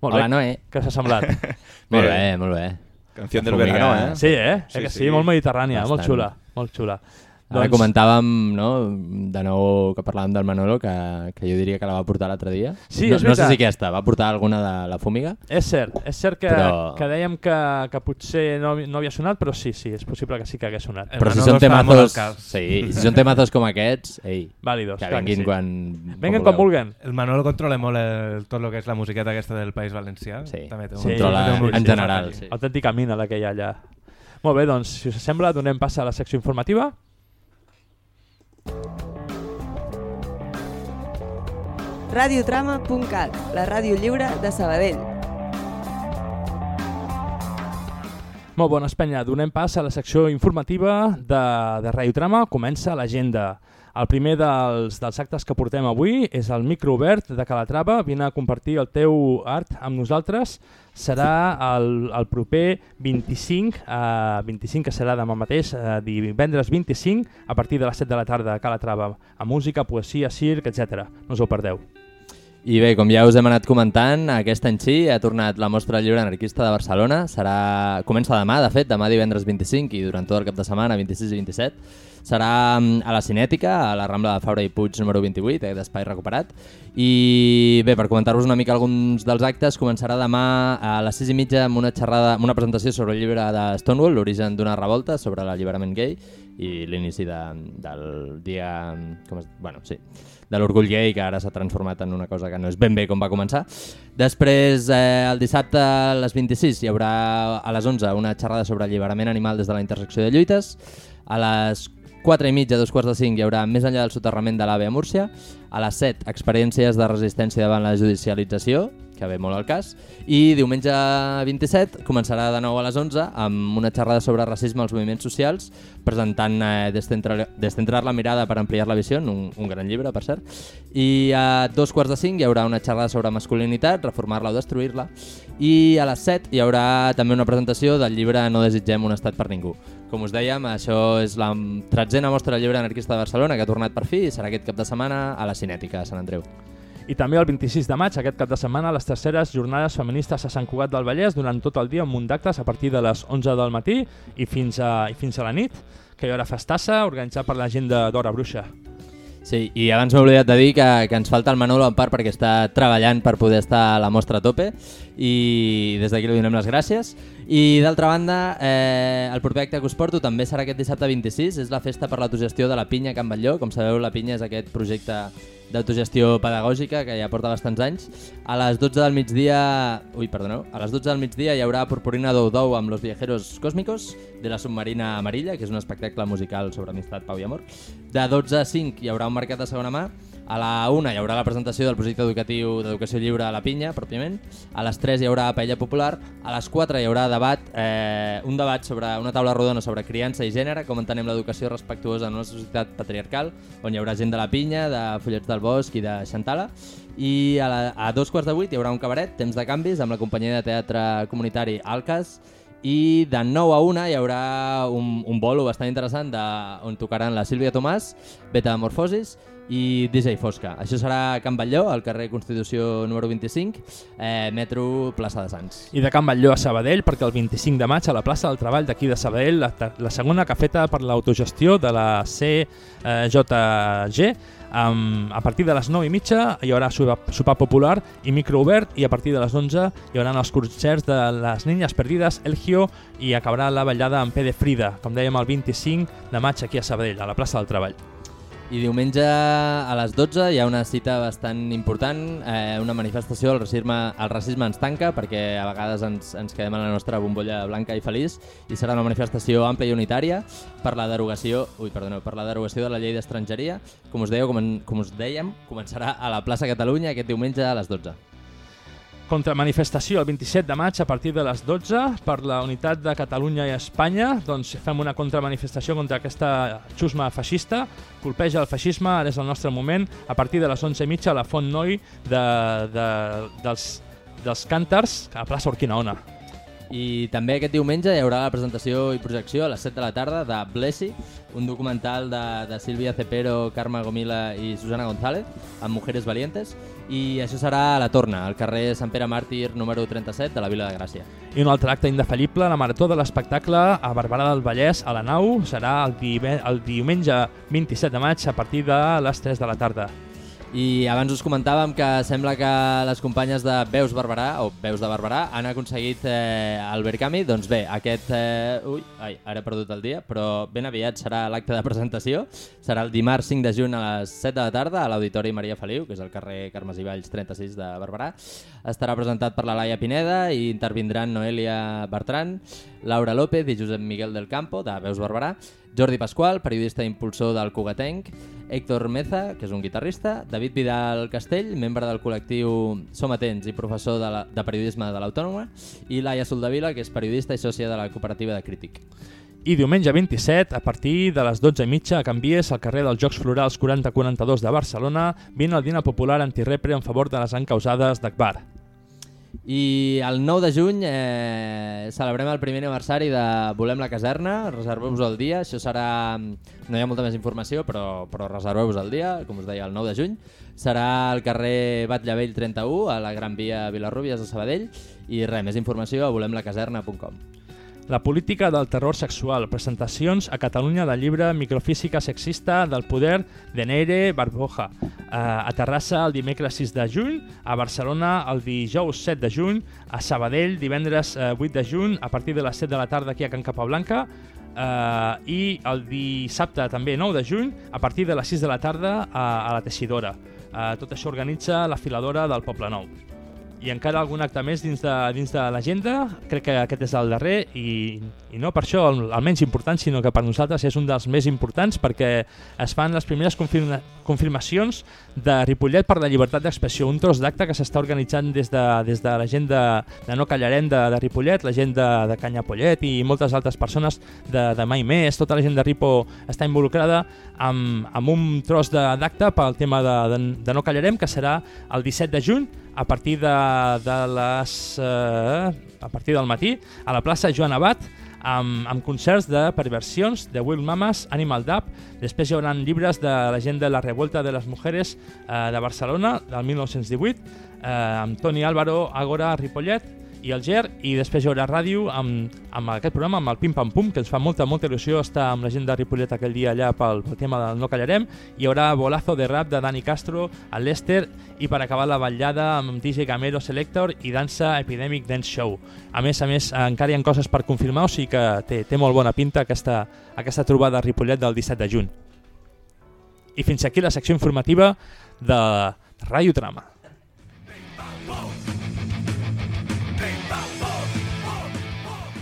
Molt Hola, bé. Noé. Què s'ha semblat? Molt bé, molt bé. Canción del verano, eh? Sí, eh? Sí, Sí, que sí, sí. molt mediterrània, molt Bastant. xula, molt xula. Ara comentàvem, no, de nou que parlàvem del Manolo, que, que jo diria que la va portar l'altre dia. Sí, no, és no sé si aquesta, va portar alguna de la Fúmiga? És cert, és cert que, Però- que dèiem que, que potser no, no havia sonat, però sí, sí, és possible que sí que hagués sonat. Però si són temazos, sí, si són temazos com aquests, ei, Vàlidos, que vinguin sí. quan... Venguen quan vulguen. El Manolo controla molt el, tot el que és la musiqueta aquesta del País Valencià. Sí, També té un, Sí, Controla un en general, sí. Autèntica mina la que hi ha allà. Molt bé, doncs, si us sembla, donem pas a la secció informativa. radiotrama.cat, la ràdio lliure de Sabadell. Molt bona espenya, donem pas a la secció informativa de, de Radiotrama. Comença l'agenda. El primer dels, dels actes que portem avui és el micro obert de Calatrava. Vine a compartir el teu art amb nosaltres. Serà el, el proper 25, eh, 25 que serà demà mateix, eh, divendres 25, a partir de les 7 de la tarda a Calatrava, amb música, poesia, circ, etc. No us ho perdeu. I bé, com ja us hem anat comentant, aquest any sí ha tornat la Mostra Lliure Anarquista de Barcelona. Serà... Comença demà, de fet, demà divendres 25 i durant tot el cap de setmana, 26 i 27. Serà mm, a la Cinètica, a la Rambla de Fabra i Puig número 28, aquest espai recuperat. I bé, per comentar-vos una mica alguns dels actes, començarà demà a les 6 i mitja amb una xerrada, amb una presentació sobre el llibre de Stonewall, l'origen d'una revolta sobre l'alliberament gay i l'inici de, del dia... Com es, bueno, sí, de l'orgull gay, que ara s'ha transformat en una cosa que no és ben bé com va començar. Després, eh, el dissabte a les 26 hi haurà a les 11 una xerrada sobre alliberament animal des de la intersecció de lluites. A les 4 i mitja, dos quarts de 5, hi haurà Més enllà del soterrament de l'AVE a Múrcia. A les 7, experiències de resistència davant la judicialització, que ve molt al cas. I diumenge 27 començarà de nou a les 11 amb una xerrada sobre racisme als moviments socials, presentant eh, Descentrar, Descentrar la mirada per ampliar la visió, un, un gran llibre, per cert. I a dos quarts de 5 hi haurà una xerrada sobre masculinitat, reformar-la o destruir-la. I a les 7 hi haurà també una presentació del llibre No desitgem un estat per ningú. Com us dèiem, això és la tretzena mostra del llibre anarquista de Barcelona, que ha tornat per fi i serà aquest cap de setmana a la Cinètica a Sant Andreu. I també el 26 de maig, aquest cap de setmana, les terceres jornades feministes a Sant Cugat del Vallès durant tot el dia amb un d'actes a partir de les 11 del matí i fins a, i fins a la nit, que hi haurà festassa organitzat per la gent d'Hora Bruixa. Sí, i abans m'he oblidat de dir que, que ens falta el Manolo en part perquè està treballant per poder estar a la mostra a tope i des d'aquí li donem les gràcies. I d'altra banda, eh, el proper acte que us porto també serà aquest dissabte 26, és la festa per l'autogestió de la Pinya a Can Batlló. Com sabeu, la Pinya és aquest projecte d'autogestió pedagògica que ja porta bastants anys. A les 12 del migdia, ui, perdoneu, a les 12 del migdia hi haurà Purpurina Dou amb los viajeros cósmicos de la submarina amarilla, que és un espectacle musical sobre amistat, pau i amor. De 12 a 5 hi haurà un mercat de segona mà. A la 1 hi haurà la presentació del projecte educatiu d'educació lliure a la Pinya, pròpiament. A les 3 hi haurà paella popular. A les 4 hi haurà debat, eh, un debat sobre una taula rodona sobre criança i gènere, com entenem l'educació respectuosa en una societat patriarcal, on hi haurà gent de la Pinya, de Follets del Bosc i de Xantala. I a, la, a dos quarts de vuit hi haurà un cabaret, Temps de canvis, amb la companyia de teatre comunitari Alcas, i de 9 a 1 hi haurà un, un bolo bastant interessant de, on tocaran la Sílvia Tomàs, Betamorfosis i DJ Fosca. Això serà a Can Batlló, al carrer Constitució número 25, eh, metro plaça de Sants. I de Can Batlló a Sabadell, perquè el 25 de maig a la plaça del Treball d'aquí de Sabadell, la, la segona cafeta per l'autogestió de la CJG, Um, a partir de les 9 i mitja hi haurà sopar, popular i micro obert i a partir de les 11 hi haurà els concerts de les Niñas Perdides, Elgio i acabarà la ballada en P de Frida, com dèiem el 25 de maig aquí a Sabadell, a la plaça del Treball. I diumenge a les 12 hi ha una cita bastant important, eh, una manifestació, el racisme, el racisme ens tanca, perquè a vegades ens, ens quedem en la nostra bombolla blanca i feliç, i serà una manifestació àmplia i unitària per la derogació, ui, perdoneu, per la derogació de la llei d'estrangeria. Com us dèieu, com, en, com us dèiem, començarà a la plaça Catalunya aquest diumenge a les 12. Contramanifestació el 27 de maig a partir de les 12 per la unitat de Catalunya i Espanya. Doncs fem una contramanifestació contra aquesta xusma feixista. Colpeja el feixisme, ara és el nostre moment. A partir de les 11 i mitja a la Font Noi de, de, dels, dels Cànters a plaça Urquinaona. I també aquest diumenge hi haurà la presentació i projecció a les 7 de la tarda de Blessy, un documental de, de Sílvia Cepero, Carme Gomila i Susana González, amb Mujeres Valientes, i això serà a la Torna, al carrer Sant Pere Màrtir número 37 de la Vila de Gràcia. I un altre acte indefallible, la marató de l'espectacle a Barberà del Vallès a la nau serà el, el diumenge 27 de maig a partir de les 3 de la tarda. I abans us comentàvem que sembla que les companyes de Veus Barberà, o Veus de Barberà, han aconseguit eh, el Verkami. Doncs bé, aquest... Eh, ui, ai, ara he perdut el dia, però ben aviat serà l'acte de presentació. Serà el dimarts 5 de juny a les 7 de la tarda a l'Auditori Maria Feliu, que és el carrer Carmes i Valls 36 de Barberà. Estarà presentat per la Laia Pineda i intervindran Noelia Bertran, Laura López i Josep Miguel del Campo, de Veus Barberà, Jordi Pasqual, periodista i impulsor del Cugatenc, Héctor Meza, que és un guitarrista, David Vidal Castell, membre del col·lectiu Som Atents i professor de, la, de periodisme de l'Autònoma, i Laia Soldavila, que és periodista i sòcia de la cooperativa de Crític. I diumenge 27, a partir de les 12 i mitja, a Canvies, al carrer dels Jocs Florals 4042 de Barcelona, vine el dinar popular antirepre en favor de les encausades d'Akbar. I el 9 de juny eh, celebrem el primer aniversari de Volem la caserna, reserveu-vos el dia, això serà... No hi ha molta més informació, però, però reserveu-vos el dia, com us deia, el 9 de juny. Serà al carrer Batllevell 31, a la Gran Via Vilarrúbies de Sabadell, i res, més informació a volemlacaserna.com. La política del terror sexual. Presentacions a Catalunya del llibre Microfísica sexista del poder de Neire Barboja. Eh, a Terrassa el dimecres 6 de juny, a Barcelona el dijous 7 de juny, a Sabadell divendres eh, 8 de juny a partir de les 7 de la tarda aquí a Can Capablanca eh, i el dissabte també 9 de juny a partir de les 6 de la tarda a, a la Teixidora. Eh, tot això organitza la filadora del Poble Nou i encara algun acte més dins de, dins de l'agenda, crec que aquest és el darrer i, i no per això el, el menys important, sinó que per nosaltres és un dels més importants perquè es fan les primeres confirma, confirmacions de Ripollet per la llibertat d'expressió, un tros d'acte que s'està organitzant des de, des de la gent de, de No Callarem de, de Ripollet, la gent de, de Canyapollet i moltes altres persones de, de Mai Més, tota la gent de Ripo està involucrada amb, amb un tros d'acte pel tema de, de, de No Callarem que serà el 17 de juny a partir de, de les eh, a partir del matí a la plaça Joan Abat amb, amb concerts de perversions de Will Mamas, Animal Dub. Després hi haurà llibres de la gent de la Revuelta de les Mujeres eh, de Barcelona del 1918 eh, amb Toni Álvaro, Ágora, Ripollet i el GER, i després hi haurà ràdio amb, amb aquest programa, amb el Pim Pam Pum, que ens fa molta, molta il·lusió estar amb la gent de Ripollet aquell dia allà pel, pel tema del No Callarem. Hi haurà Bolazo de rap de Dani Castro, el Lester, i per acabar la ballada amb DJ Gamero Selector i dansa Epidemic Dance Show. A més a més, encara hi ha coses per confirmar, o sigui que té, té molt bona pinta aquesta, aquesta trobada a Ripollet del 17 de juny. I fins aquí la secció informativa de Ràdio Trama.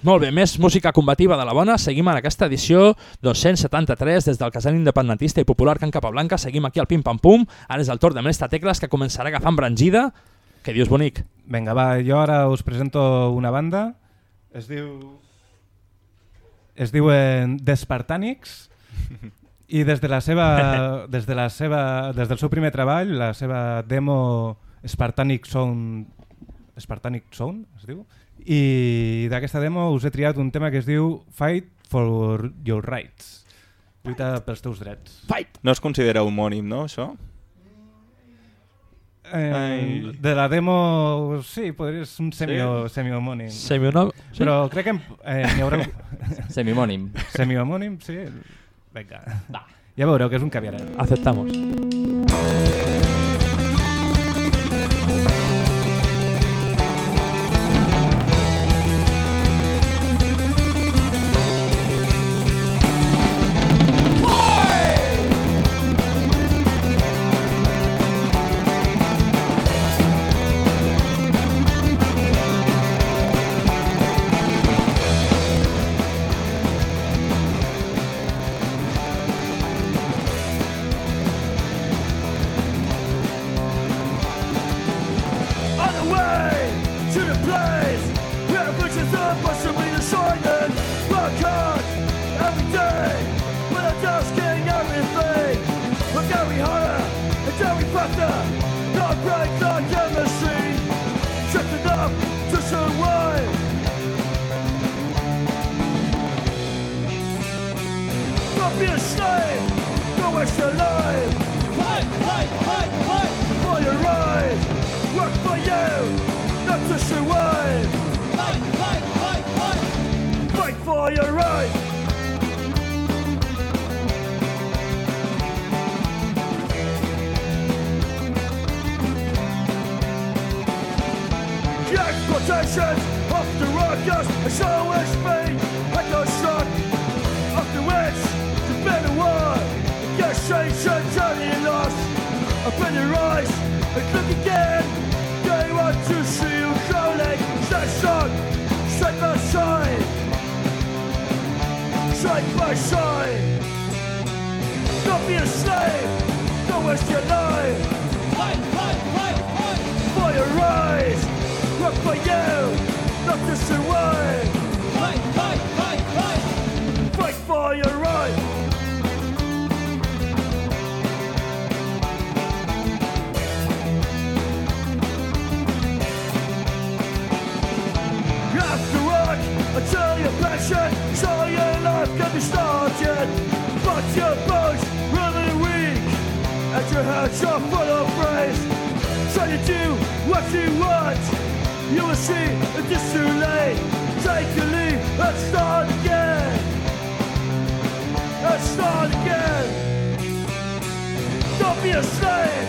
Molt bé, més música combativa de la bona. Seguim en aquesta edició 273 des del casal independentista i popular Can Capablanca. Seguim aquí al Pim Pam Pum. Ara és el torn de Melesta Tecles que començarà agafant brangida. Què dius, bonic? Vinga, va, jo ara us presento una banda. Es diu... Es diuen Despartànics i des de la seva des de la seva des del seu primer treball, la seva demo Spartanic Sound Spartanic Sound, es diu? I d'aquesta demo us he triat un tema que es diu Fight for Your Rights. Lluita pels teus drets. Fight! No es considera homònim, no, això? Eh, Ai. de la demo, sí, podria ser un semio, Sí? semi-homònim. Semi-homònim, sí? Però crec que eh, n'hi haurà... Semihomònim. Semi-homònim, sí. Vinga. Ja veureu que és un caviaret. Aceptamos. Fight The exploitation of the workers is always been like a construct of the rich to been a war. Negotiation journey lost upon your eyes and look again. They want to see you crawling station side by side, side by side. Don't be a slave. Don't waste your life. Fight, fight, fight, fight for your rights. Work for you, not to survive. Fight, fight, fight, fight. Fight for your right. You work until your passion, so your life can be started. But your bones really weak, and your hands are full of praise. Try to do what you want, you will see it is too late. Take a leave and start again. And start again. Don't be a slave,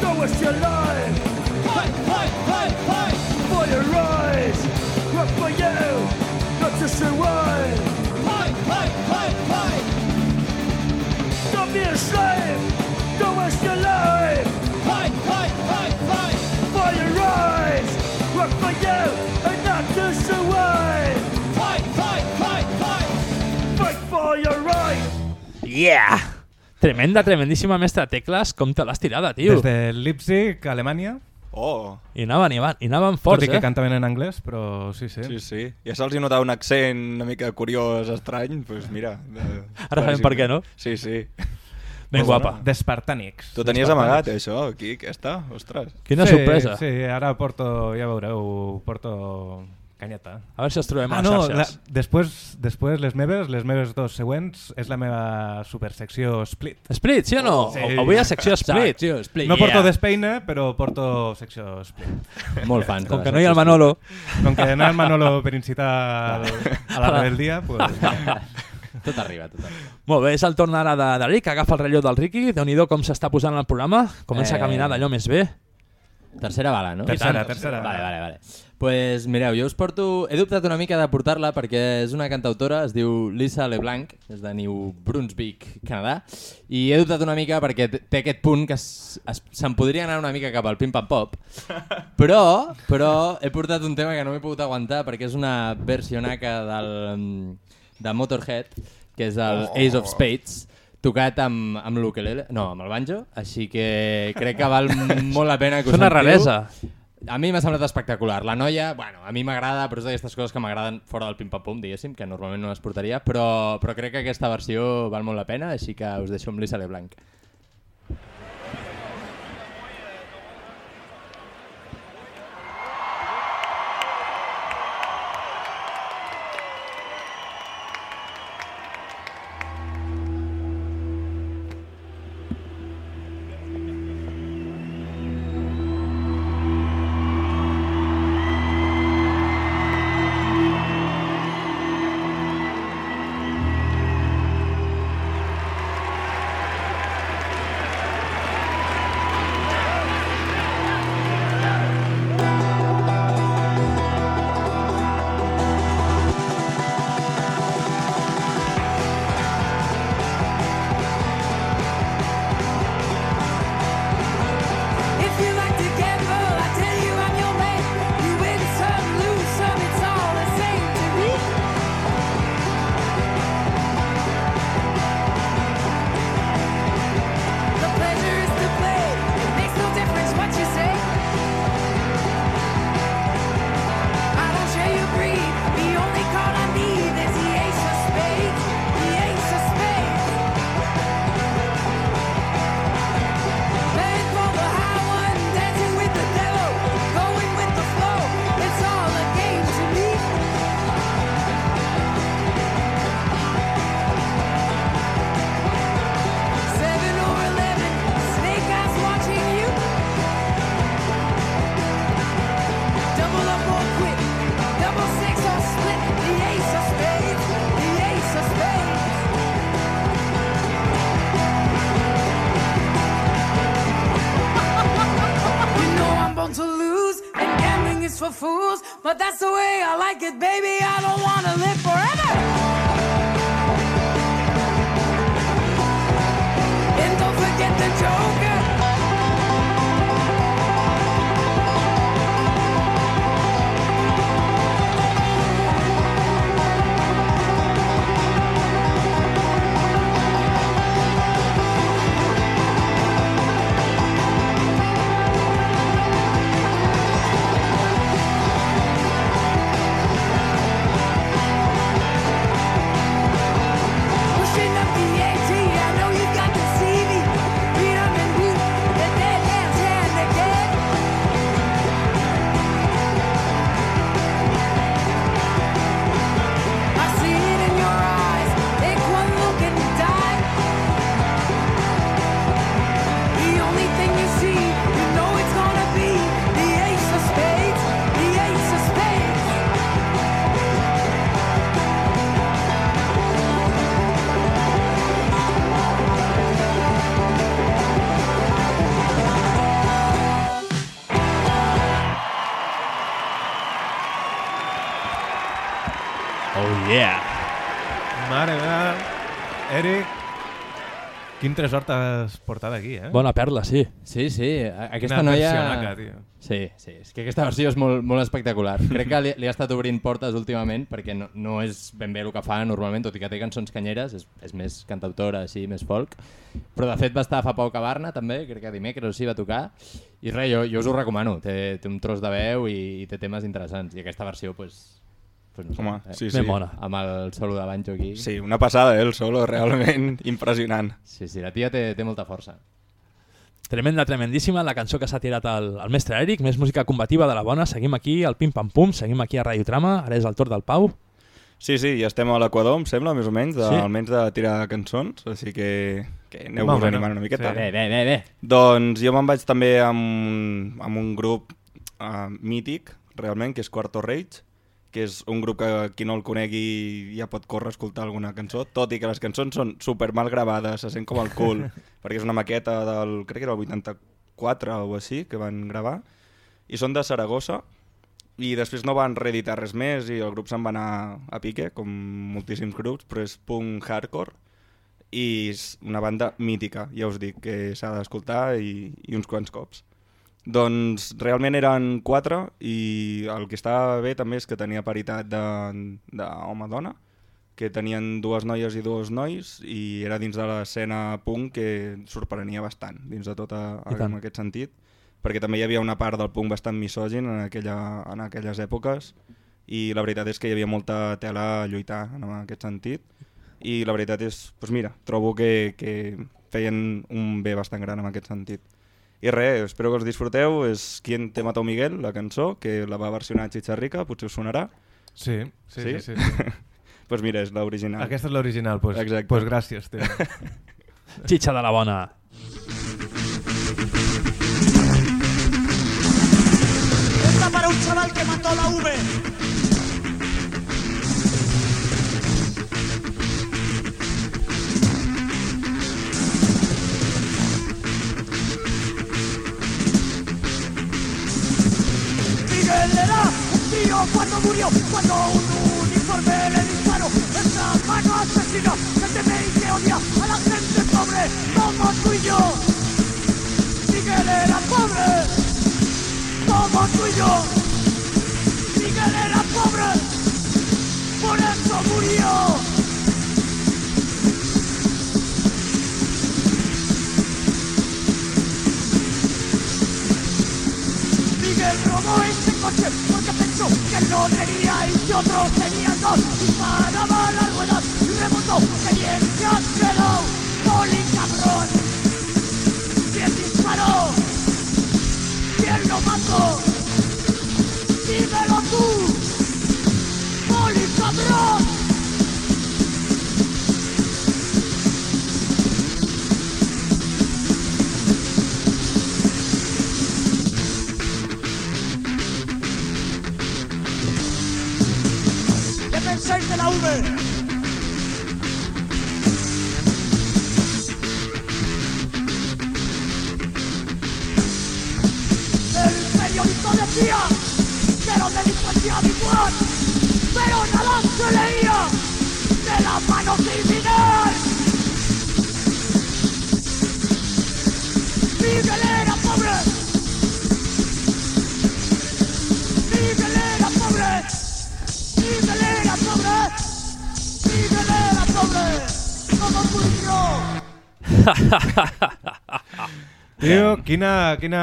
don't waste your life. Fight, fight, fight, fight for your rights. Work for you, not to survive. Fight, fight, fight, fight. Don't be a slave, don't waste your life. Yeah! Tremenda, tremendíssima mestra Tecles, com te l'has tirada, tio. Des de Leipzig, Alemanya. Oh! I anaven, i anaven, i anaven forts, Tot i que eh? cantaven en anglès, però sí, sí. Sí, sí. Ja se'ls hi notava un accent una mica curiós, estrany, doncs pues mira... eh, Ara sabem per què, no? Sí, sí. Ben Pues guapa. D'espartànics. Tu tenies amagat, això, aquí, aquesta? Ostres. Quina sí, sorpresa. Sí, ara porto, ja veureu, porto canyeta. A veure si els trobem ah, a les no, xarxes. La, després, després les meves, les meves dos següents, és la meva supersecció Split. Split, sí o no? Sí. Avui hi ha secció Split. Secció Split. No porto Yeah. despeina, però porto secció Split. Molt fans. Com que no hi ha el Manolo. Com que no hi ha el Manolo per incitar a la rebeldia, pues... Tot arriba, tot arriba. Molt bé, és el torn ara de, de Rick, agafa el rellò del Ricky, déu nhi com s'està posant el programa, comença Eh. a caminar d'allò més bé. Tercera bala, no? Tercera, tercera. Vale, vale, vale. Pues mireu, jo us porto... He dubtat una mica de portar-la perquè és una cantautora, es diu Lisa LeBlanc, és de New Brunswick, Canadà, i he dubtat una mica perquè té aquest punt que se'n podria anar una mica cap al pim-pam-pop, però, però he portat un tema que no m'he pogut aguantar perquè és una versionaca del, de Motorhead, que és el Ace of Spades, tocat amb, amb l'ukelele, no, amb el banjo, així que crec que val molt la pena que És us una sentiu. A mi m'ha semblat espectacular. La noia, bueno, a mi m'agrada, però és d'aquestes coses que m'agraden fora del pim-pam-pum, diguéssim, que normalment no les portaria, però, però crec que aquesta versió val molt la pena, així que us deixo amb Lisa LeBlanc. Quin tresor t'has portat aquí, eh? Bona perla, sí. Sí, sí, aquesta Una noia... tio. Sí, sí, és que aquesta versió és molt, molt espectacular. Crec que li, li ha estat obrint portes últimament perquè no, no és ben bé el que fa normalment, tot i que té cançons canyeres, és, és més cantautora, així, més folk. Però de fet va estar fa poc a Barna també, crec que dimecres o sí va tocar. I res, jo, jo us ho recomano, té, té un tros de veu i, i té temes interessants. I aquesta versió, pues, pues sé, Home, eh, sí, sí. Amb el solo de banjo aquí. Sí, una passada, eh, el solo, realment impressionant. Sí, sí, la tia té, té molta força. Tremenda, tremendíssima, la cançó que s'ha tirat el, el mestre Eric, més música combativa de la bona, seguim aquí al Pim Pam Pum, seguim aquí a Radio Trama, ara és el torn del Pau. Sí, sí, ja estem a l'Equador, em sembla, més o menys, de, Sí. almenys de tirar cançons, així que, que aneu-vos bueno, animant una miqueta. sí. Bé, bé, bé, bé. Doncs jo me'n vaig també amb, amb un grup uh, mític, realment, que és Quarto Rage, que és un grup que qui no el conegui ja pot córrer a escoltar alguna cançó, tot i que les cançons són super mal gravades, se sent com el cul, perquè és una maqueta del, crec que era el 84 o així, que van gravar, i són de Saragossa, i després no van reeditar res més i el grup se'n va anar a pique, com moltíssims grups, però és punk hardcore, i és una banda mítica, ja us dic, que s'ha d'escoltar i, i uns quants cops. Doncs realment eren quatre i el que estava bé també és que tenia paritat d'home-dona, que tenien dues noies i dos nois i era dins de l'escena punk que sorprenia bastant, dins de tot a, tant. en aquest sentit, perquè també hi havia una part del punk bastant misògin en, aquella, en aquelles èpoques i la veritat és que hi havia molta tela a lluitar en aquest sentit i la veritat és, doncs mira, trobo que, que feien un bé bastant gran en aquest sentit. I res, espero que us disfruteu, és Quien te mató Miguel, la cançó, que la va versionar Chicharrica, potser us sonarà. Sí, sí, sí. sí, sí. pues mira, és l'original. Aquesta és l'original, pues, Exacte. pues gràcies, tio. Xitxa de la bona. Esta para un chaval que mató la V. Era un tío cuando murió, cuando un uniforme le disparó. Esa mano asesina que teme y que odia a la gente pobre como tú y yo. Miguel era pobre como tú y yo. Miguel robó ese coche porque pensó que no tenía y que otros tenían dos. Disparaba las ruedas y remontó, que bien se ha quedado, poli cabrón. ¿Quién disparó? ¿Quién lo mató? El periódico decía que los delincuentes habitual, pero nada se leía de la mano criminal. Tio, quina, quina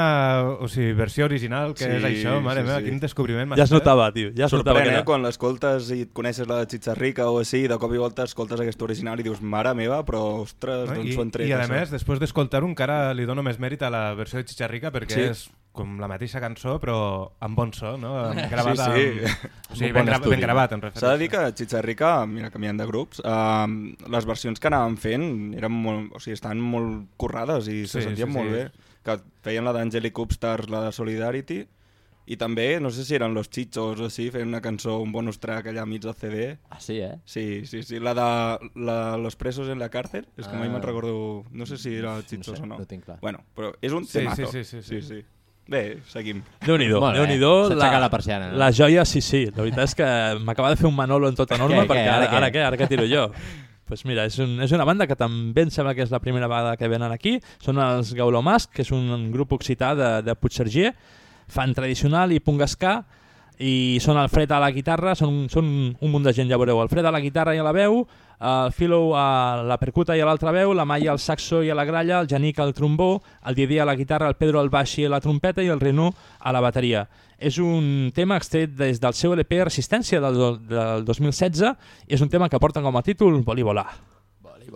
o sigui, versió original que Sí, és això, mare sí, meva, sí. quin descobriment Ja es notava, tio, ja es notava Sorprèn, que eh? era... Quan l'escoltes i et coneixes la de Chicharrica o així, de cop i volta escoltes aquesta original i dius, mare meva, però, ostres, No? d'on s'ho han tret, I a això? més, després d'escoltar-ho encara li dono més mèrit a la versió de Chicharrica perquè Sí. és com la mateixa cançó però amb bon so, no? Gravat sí, sí. amb... O sigui, ben, gra ben gravat, em refereixo. S'ha de dir que Chicharrica, mira, canviant de grups, uh, les versions que anaven fent eren molt, o sigui, estaven molt currades i se Sí, sentien sí, molt sí. bé. Que feien la d'Angelic Upstars, la de Solidarity, i també, no sé si eren los Chichos o així, feien una cançó, un bonus track allà mig del CD. Ah, sí, eh? Sí, sí, sí. La de la, Los presos en la cárcel, és que mai Ah. me'n recordo... No sé si era Chichos sé, o no. no tinc clar. Bueno, però és un Sí, temazo. sí, sí, sí, sí. sí, sí. Bé, seguim. Déu-n'hi-do. Déu-n'hi-do. S'ha aixecat la persiana, no? La joia, sí, sí. La veritat és que m'acaba de fer un Manolo en tota norma, Què, què, perquè ara ara, què? ara què? Ara què tiro jo? pues mira, és, un, és una banda que també em sembla que és la primera vegada que venen aquí. Són els Gaulomasc, que és un grup occità de, de Puigcergier. Fan tradicional i pungascar i són el Fred a la guitarra, són, són un munt de gent, ja veureu. El Fred a la guitarra i a la veu, el Philo a la percuta i a l'altra veu, la Maia al saxo i a la gralla, el Janic al trombó, el Didier a la guitarra, el Pedro al baix i a la trompeta i el Renú a la bateria. És un tema extret des del seu LP Resistència del, del 2016 i és un tema que porta com a títol Voli volar. Voli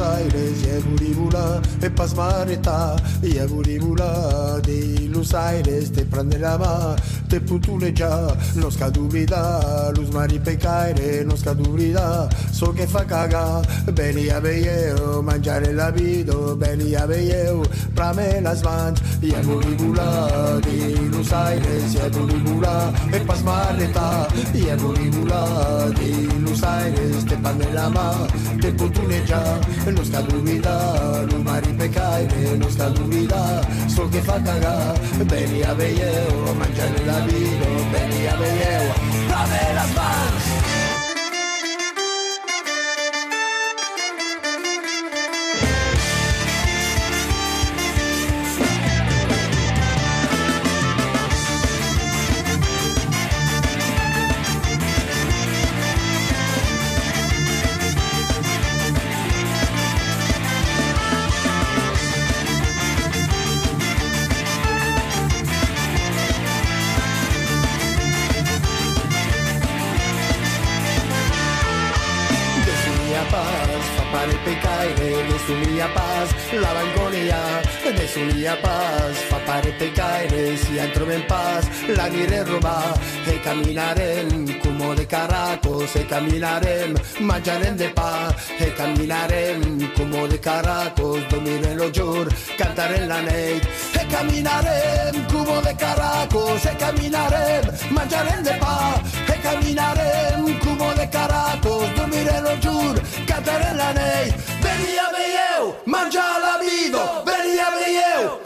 Aires, Yaguribula e Pasmareta, Yaguribula de Los Aires, te prende la mà, te putuleja, non scadubida, luz mari pecaire, non scadubida, so che fa caga, beni a veieu, mangiare la vido, beni a veieu, prame las mans, Yaguribula de Los Aires, Yaguribula e Pasmareta, Yaguribula de Los Aires, te prende la mà, te putuleja, non sta duvida, non mari pe non sta duvida, sol che fa caga Beni a veieu, mangiare la vino Beni a veieu, prove la spans solía paz fa pare pecaire, si en trobem pas, l'aniré a robar, e caminarem, como de caracos, e caminarem, manjarem de pa, e caminarem, como de caracos, dormirem lo jur, cantarem la nit, e caminarem, como de caracos, e caminarem, manjarem de pa, e caminarem, como de caracos, dormirem lo jur, cantarem la nit, venia veieu, menjar la vida, venia veieu,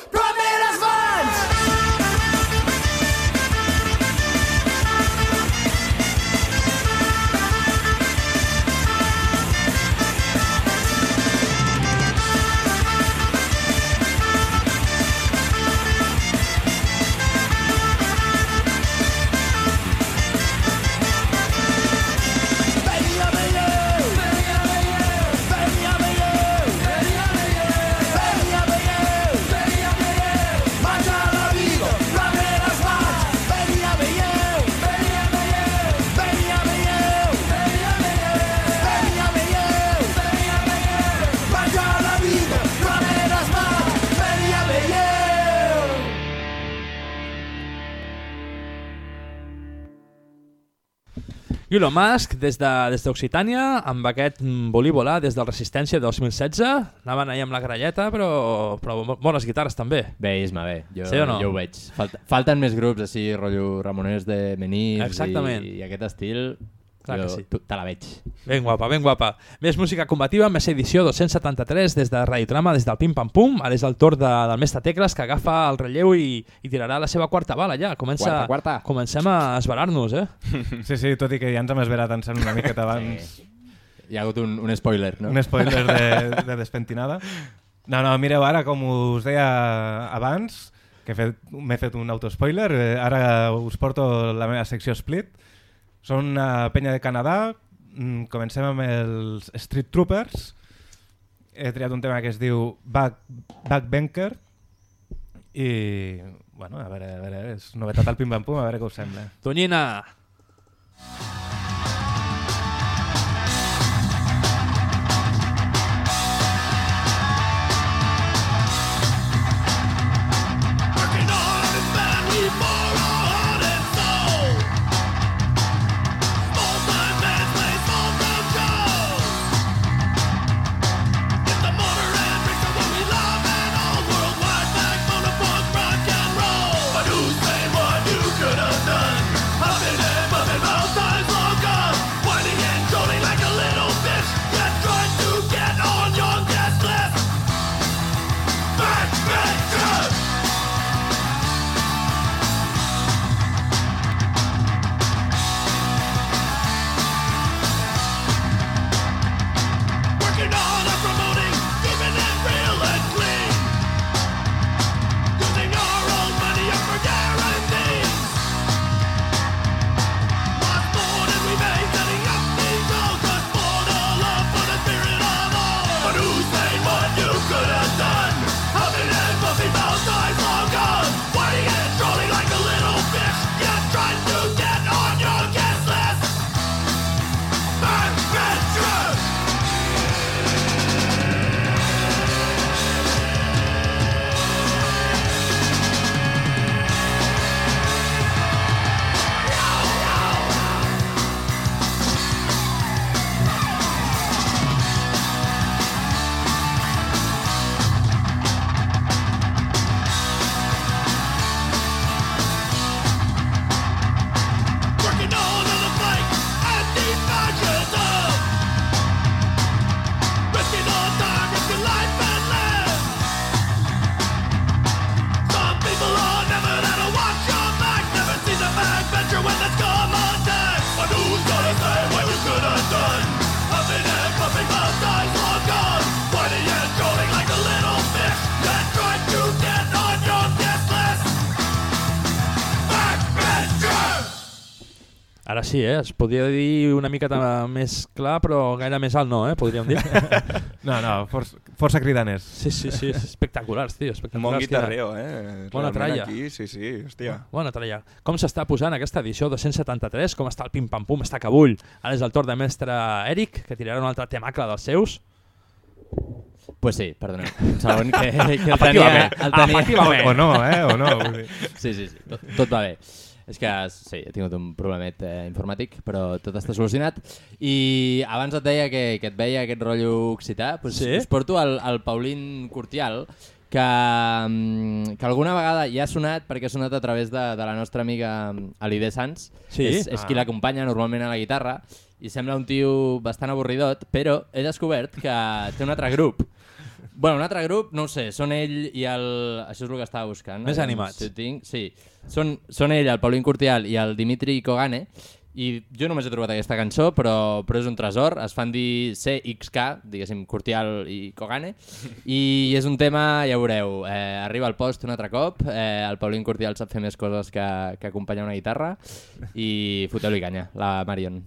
Elon Musk, des de- des d'Occitània, de, amb aquest Volí volar des del Resistència 2016, anaven ahir amb la gralleta, però, però bo- bones guitarres també. Bé, Isma, bé. Jo, Sí no? jo ho veig. Falta, falten més grups així, rotllo Ramoners de Menís Exactament. i, i aquest estil. Clar que sí. tu- te la veig. Ben guapa, ben guapa. Més música combativa, més edició 273 des de Radiotrama, des del Pim Pam Pum. Ara és el torn de, del mestre Tecles que agafa el relleu i, i tirarà la seva quarta bala ja. Comença, Quarta, quarta. Comencem a esverar-nos, eh? Sí, sí, tot i que ja ens hem esverat en una miqueta abans. Sí. Hi ha hagut un, un spoiler, no? Un spoiler de, de despentinada. No, no, mireu, ara, com us deia abans, que he fet- m'he fet un autospoiler, eh, ara us porto la meva secció Split. Són una penya de Canadà, mm, comencem amb els Street Troopers, he triat un tema que es diu Back, Backbanker, i, bueno, a veure, a veure, és novetat al pim-pam-pum, a veure què us sembla. Tonyina! Ara sí, eh? Es podria dir una miqueta més clar, però gaire més alt no, eh? Podríem dir. No, no, força, força cridanes. Sí, sí, sí, espectaculars, tio, espectaculars. Bon tio. guitarreo, eh? Bona Realment tralla. Aquí, sí, sí, hòstia. Bona tralla. Com s'està posant aquesta edició 273? Com està el pim-pam-pum? Està a cabull. Ara és el torn de mestre Eric, que tirarà un altre temacle dels seus. Pues sí, perdoneu. Un segon que, que el tenia... El tenia... efectivament. O no, eh? O no. Sí, sí, sí. Tot, tot va bé. És que sí, he tingut un problemet eh, informàtic, però tot està solucionat. I abans et deia que, que et veia aquest rotllo occità, doncs Sí? us porto el, el Paulín Curtial, que, mm, que alguna vegada ja ha sonat perquè ha sonat a través de, de la nostra amiga Alide Sans. Sí? És, és qui Ah. l'acompanya normalment a la guitarra i sembla un tio bastant avorridot, però he descobert que té un altre grup. Bueno, un altre grup, no ho sé, són ell i el... Això és el que estava buscant. Més Aviam animats. Si tinc. Sí, són, són ell, el Paulín Curtial i el Dimitri Kogane, i jo només he trobat aquesta cançó, però, però és un tresor, es fan dir CXK, diguéssim, Curtial i Kogane, i és un tema, ja veureu, eh, arriba al post un altre cop, eh, el Paulín Curtial sap fer més coses que, que acompanyar una guitarra, i foteu-li canya, la Marion.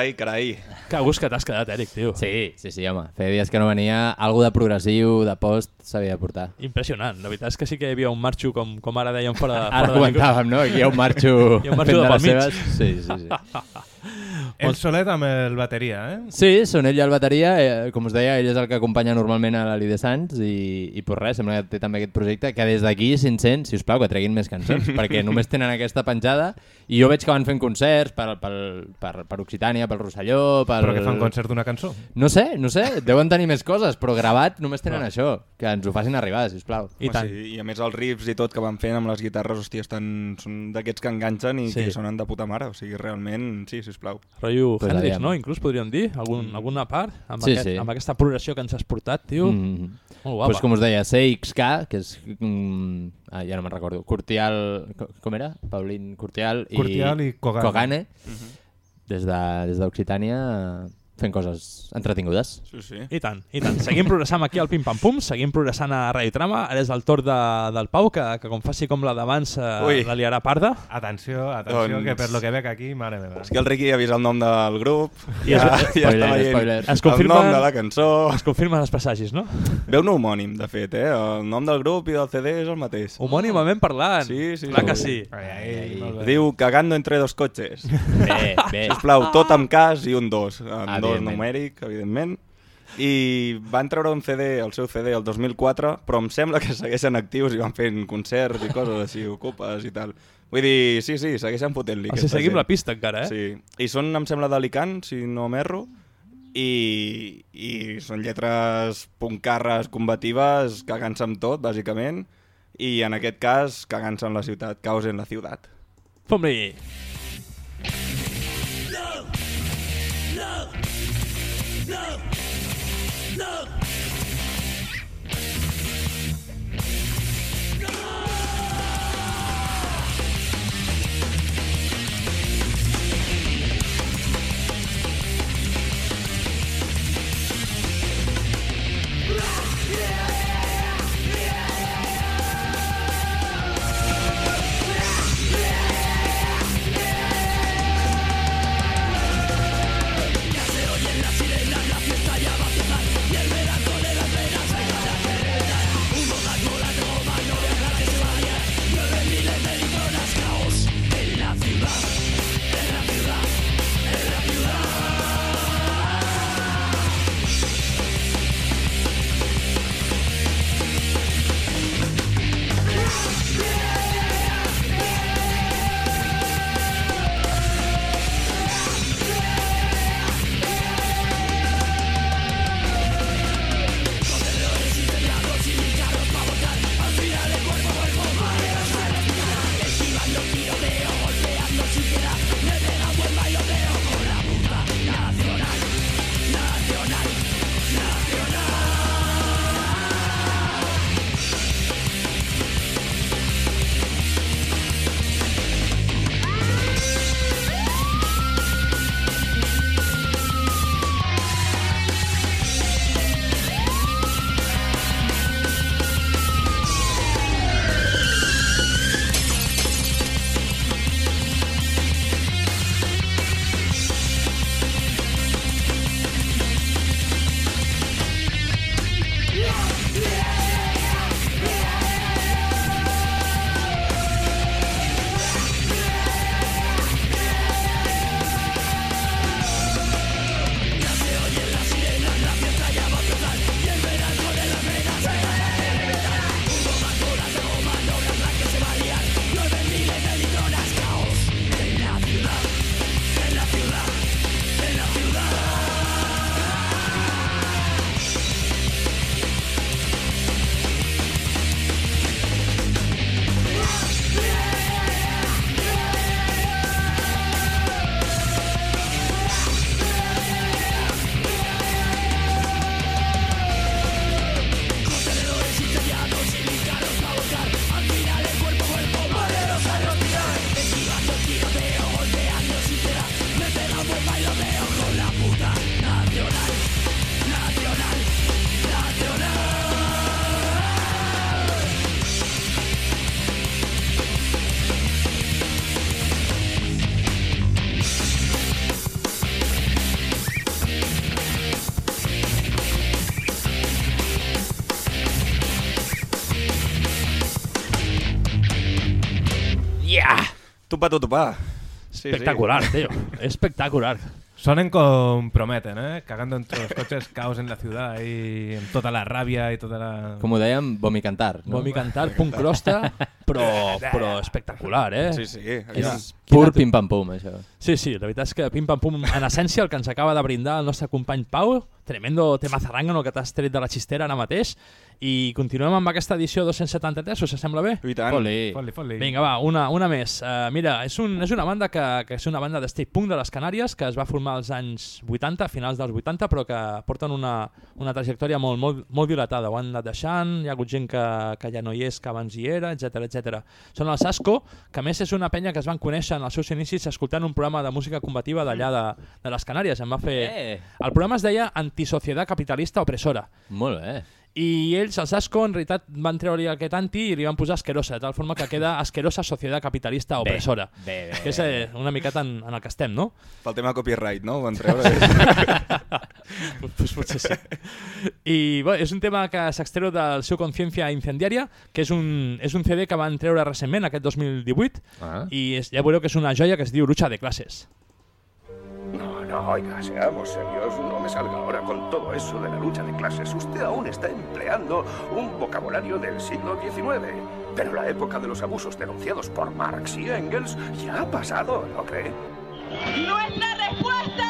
Carai, carai. Que gust que t'has quedat, Eric, tio. Sí, sí, sí, home. Feia dies que no venia. Algo de progressiu, de post, s'havia de portar. Impressionant. La veritat és que sí que hi havia un marxo, com, com ara dèiem fora, Ara fora de micro. comentàvem, no? Aquí hi ha un marxo Hi ha un marxo de de pel mig. seves. Sí, sí, sí. El solet amb el bateria, eh? Sí, són ell i el bateria. Eh, com us deia, ell és el que acompanya normalment a l'Ali de Sants i, i pues res, sembla que té també aquest projecte que des d'aquí 500, si us plau, que treguin més cançons perquè només tenen aquesta penjada i jo veig que van fent concerts per, per, per, per Occitània, pel Rosselló... Per... Però que fan concert d'una cançó? No sé, no sé, deuen tenir més coses, però gravat només tenen això, que ens ho facin arribar, si us plau. I, sí, I a més els riffs i tot que van fent amb les guitarres, hòstia, estan, són d'aquests que enganxen i Sí. que sonen de puta mare. O sigui, realment, sí, sisplau. Rotllo Pues Hendrix, no? Inclús podríem dir, algun, Mm. alguna part, amb, Sí, aquest, sí. amb aquesta progressió que ens has portat, tio. Mm. Molt guapa. Pues com us deia, CXK, que és... Mm, ah, ja no me'n recordo. Curtial... co- Com era? Paulín Curtial i... Curtial i Kogane. Kogane. Mhm. Des de- des d'Occitània fent coses entretingudes. Sí, sí. I tant, i tant. Seguim progressant aquí al Pim Pam Pum, seguim progressant a Radio Trama. Ara és el torn de, del Pau, que, que com faci com la d'abans eh, la liarà parda. Atenció, atenció, Doncs- que per lo que veig aquí, mare meva. És que el Riqui ha vist el nom del grup, I ja, es- ja spoiler, està veient spoiler. Es el confirma- nom de la cançó. Es confirmen els passagis, no? Veu un homònim, de fet, eh? El nom del grup i del CD és el mateix. Homònimament parlant. Sí, sí. Clar que sí. Ai, ai. Diu cagando entre dos cotxes. Bé, bé. Sisplau, tot amb cas i un dos. En dos Evidentment. numèric, evidentment. I van treure un CD, el seu CD, el 2004, però em sembla que segueixen actius i van fent concerts i coses així, ocupes i tal. Vull dir, sí, sí, segueixen fotent-li. O sigui, seguim gent. la pista encara, eh? Sí. I són, em sembla, d'Alicant, si no m'erro, i, i són lletres puncarres combatives, cagant-se amb tot, bàsicament, i en aquest cas, cagant-se en la ciutat, caos en la ciutat. Fom-li! Yeah! Tupa, tu, tupa. Sí, Espectacular, sí. tío. Espectacular. Sonen com prometen, ¿eh? Cagando entre los coches, caos en la ciudad y amb tota la ràbia i tota la... Com ho dèiem, Vomi Cantar. No? Vomi Cantar, punt crosta, però, però espectacular, eh? Sí, sí. Quina, Pur quina- pim-pam-pum, això. Sí, sí, la veritat és que Pim Pam Pum, en essència, el que ens acaba de brindar el nostre company Pau, tremendo tema zarangano que t'has tret de la xistera ara mateix, i continuem amb aquesta edició 273, us sembla bé? I tant. Foli. Foli, foli. Vinga, va, una, una més. Uh, mira, és, un, és una banda que, que és una banda de state punk de les Canàries que es va formar als anys 80, a finals dels 80, però que porten una, una trajectòria molt, molt, molt dilatada. Ho han anat deixant, hi ha hagut gent que, que ja no hi és, que abans hi era, etc etc. Són els Asco, que a més és una penya que es van conèixer en els seus inicis escoltant un programa de música combativa d'allà de, de les Canàries. Em va fer... Eh. El programa es deia Antisociedad Capitalista Opresora. Molt bé. I ells, els Asco, en realitat van treure aquest anti i li van posar asquerosa, de tal forma que queda asquerosa societat capitalista Bé, opressora. bé, bé, que és eh, una miqueta en, en el que estem, no? Pel tema copyright, no? Ho van treure. pues potser sí. I bé, és un tema que s'extreu del seu Conciencia Incendiària, que és un, és un CD que van treure recentment, aquest 2018, Ah. i és, ja veureu que és una joia que es diu Lucha de Classes. No, no, oiga, seamos serios. No me salga ahora con todo eso de la lucha de clases. Usted aún está empleando un vocabulario del siglo XIX. Pero la época de los abusos denunciados por Marx y Engels ya ha pasado, ¿no cree? Nuestra respuesta,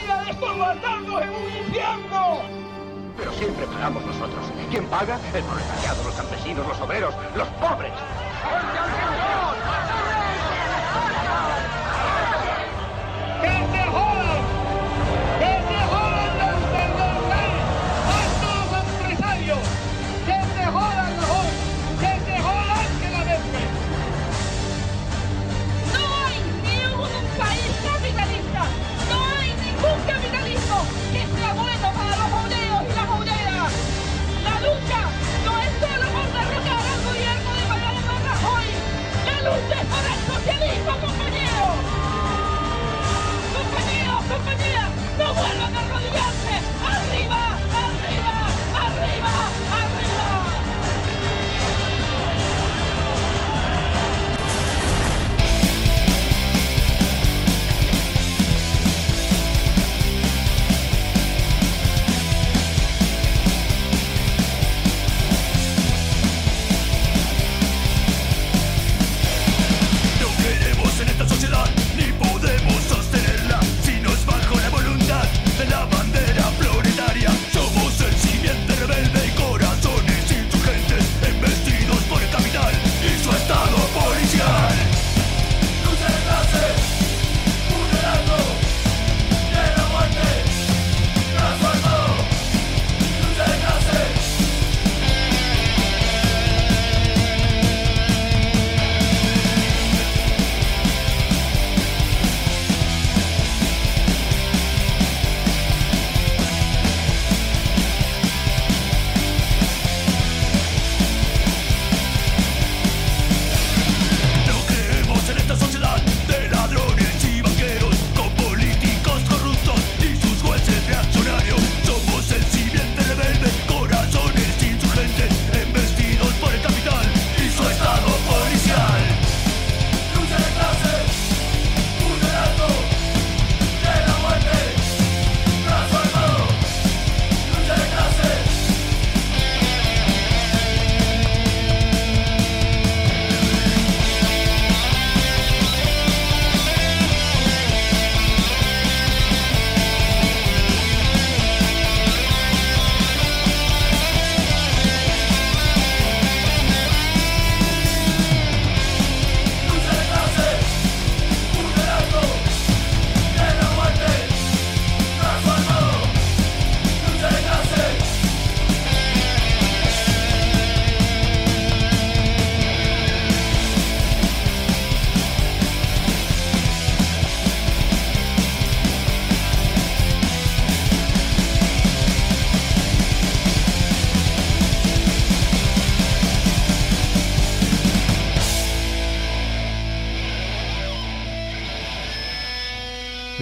vida de estos bastardos en un infierno. Pero siempre pagamos nosotros. ¿Quién paga? El proletariado, los campesinos, los obreros, los pobres.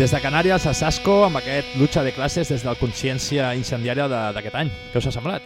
Des de Canàries a Sasco amb aquest lucha de classes des de la consciència incendiària de- d'aquest any. Què us ha semblat?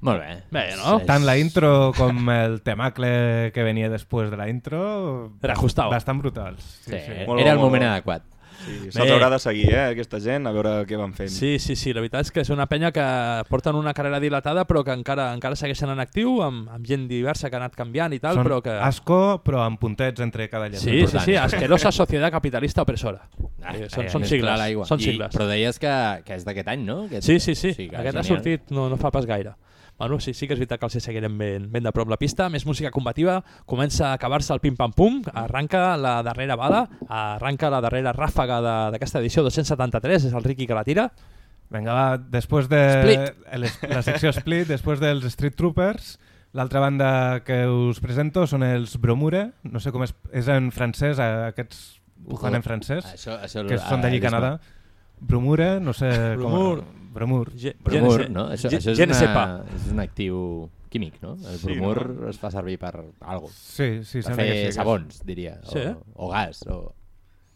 Molt bé. Bé, no? Tant la intro com el temacle que venia després de la intro... Era ajustado. Bastant brutals. Sí, era el moment adequat. Sí, Se'ls haurà de seguir, eh, aquesta gent, a veure què van fent. Sí, sí, sí, la veritat és que és una penya que porten una carrera dilatada però que encara encara segueixen en actiu, amb, amb gent diversa que ha anat canviant i tal, Són però que... asco, però amb puntets entre cada lletra. Sí, sí, sí, asquerosa societat capitalista opressora. Ah, Eh, són, eh, són més sigles, són I- sigles. Però deies que, que és d'aquest any, no? Aquest... Sí, sí, sí, sí que aquest ha genial. sortit no, no fa pas gaire. Bueno, sí, sí que és veritat que els hi seguirem ben, ben de prop la pista. Més música combativa, comença a acabar-se el pim-pam-pum, arranca la darrera bala, arranca la darrera ràfaga de- d'aquesta edició 273, és el Ricky que la tira. Vinga, va, després de Split. el- la secció Split, després dels Street Troopers, L'altra banda que us presento són els Bromure, no sé com és, és en francès, eh, aquests ho fan en francès, Això- això que són d'allí a Canadà. Bromure, no sé Bromur. com... Bromur. Bromur, no? Això, això és, una, és un actiu químic, no? El Sí, bromur no? es fa servir per algo. Sí, sí, per sembla fer que sí, que sabons, diria. Sí, eh? o, o gas. O...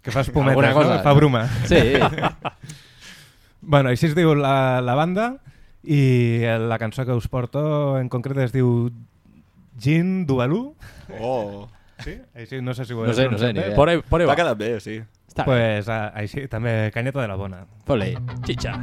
Que fa espumetes, Alguna no? cosa. Fa bruma. Sí. bueno, així es diu la, la banda i la cançó que us porto en concret es diu Gin Dualú. Oh. Sí? Així, no sé si ho No sé, no sé, ni idea. Por ahí, por ahí Va va. quedar bé, sí. Està Pues a, així, també canyeta de la bona. Fot-li. Chicha.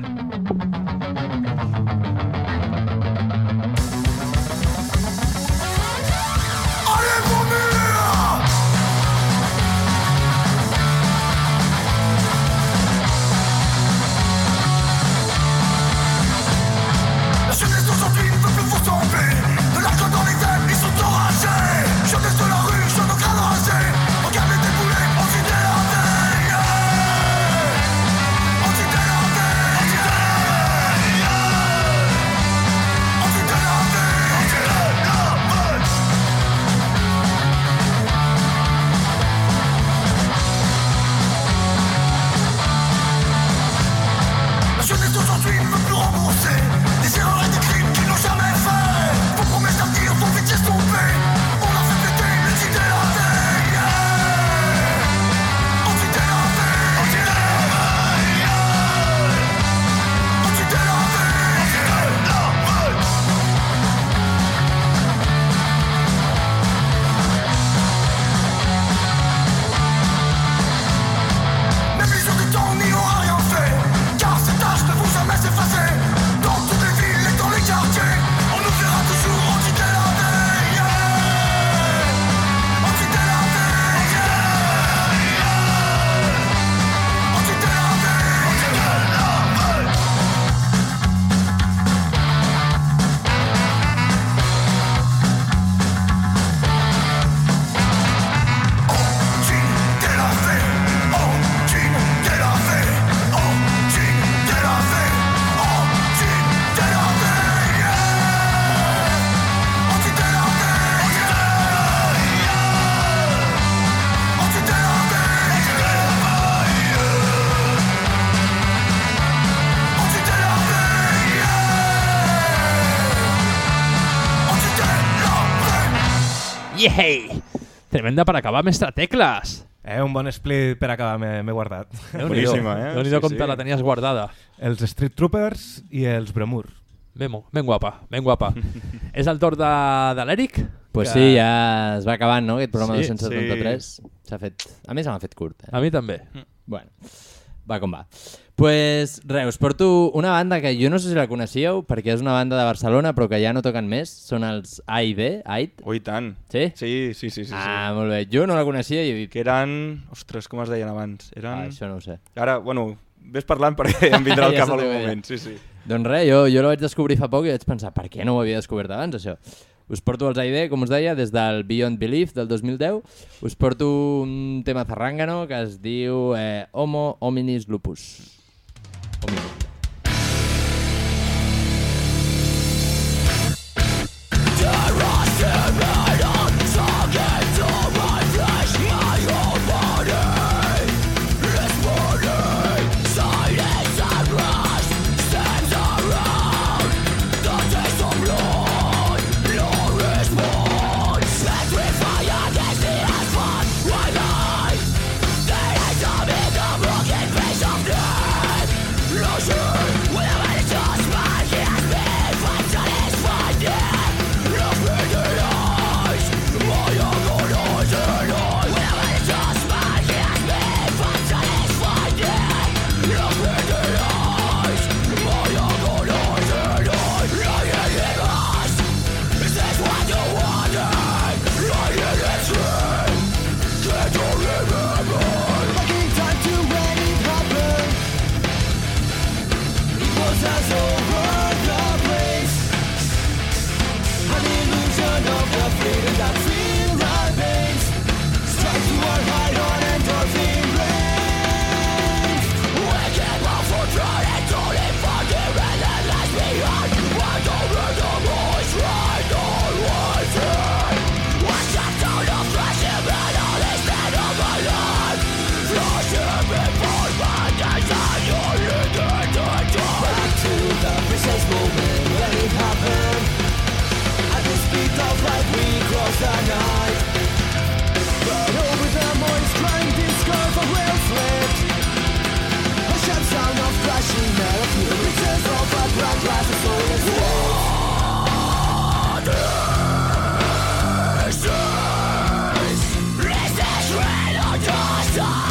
Yeah! Tremenda per acabar, mestre Tecles. Eh, un bon split per acabar m'he guardat. Boníssima, eh? Déu-n'hi-do Sí, com sí. te la tenies guardada. Els Street Troopers i els Bromur. Ben, ben guapa, ben guapa. És el torn de, de l'Eric? Pues que- sí, ja es va acabant, no?, aquest programa Sí, 273. S'ha fet... A més, se m'ha fet curt. Eh? A mi també. Bueno, va com va. Pues res, us porto una banda que jo no sé si la coneixíeu, perquè és una banda de Barcelona, però que ja no toquen més. Són els AID, AID. Oh, i tant. Sí? Sí, sí, sí. sí, Ah, sí. molt bé. Jo no la coneixia i he dit... Que eren... Ostres, com es deien abans? Eren... Ah, això no ho sé. Ara, bueno, ves parlant perquè em vindrà al Ja cap algun moment. Sí, sí. Doncs res, jo, jo la vaig descobrir fa poc i vaig pensar, per què no ho havia descobert abans, això? Us porto els AID, com us deia, des del Beyond Belief del 2010. Us porto un tema zarrangano que es diu eh, Homo hominis lupus. Hominis. die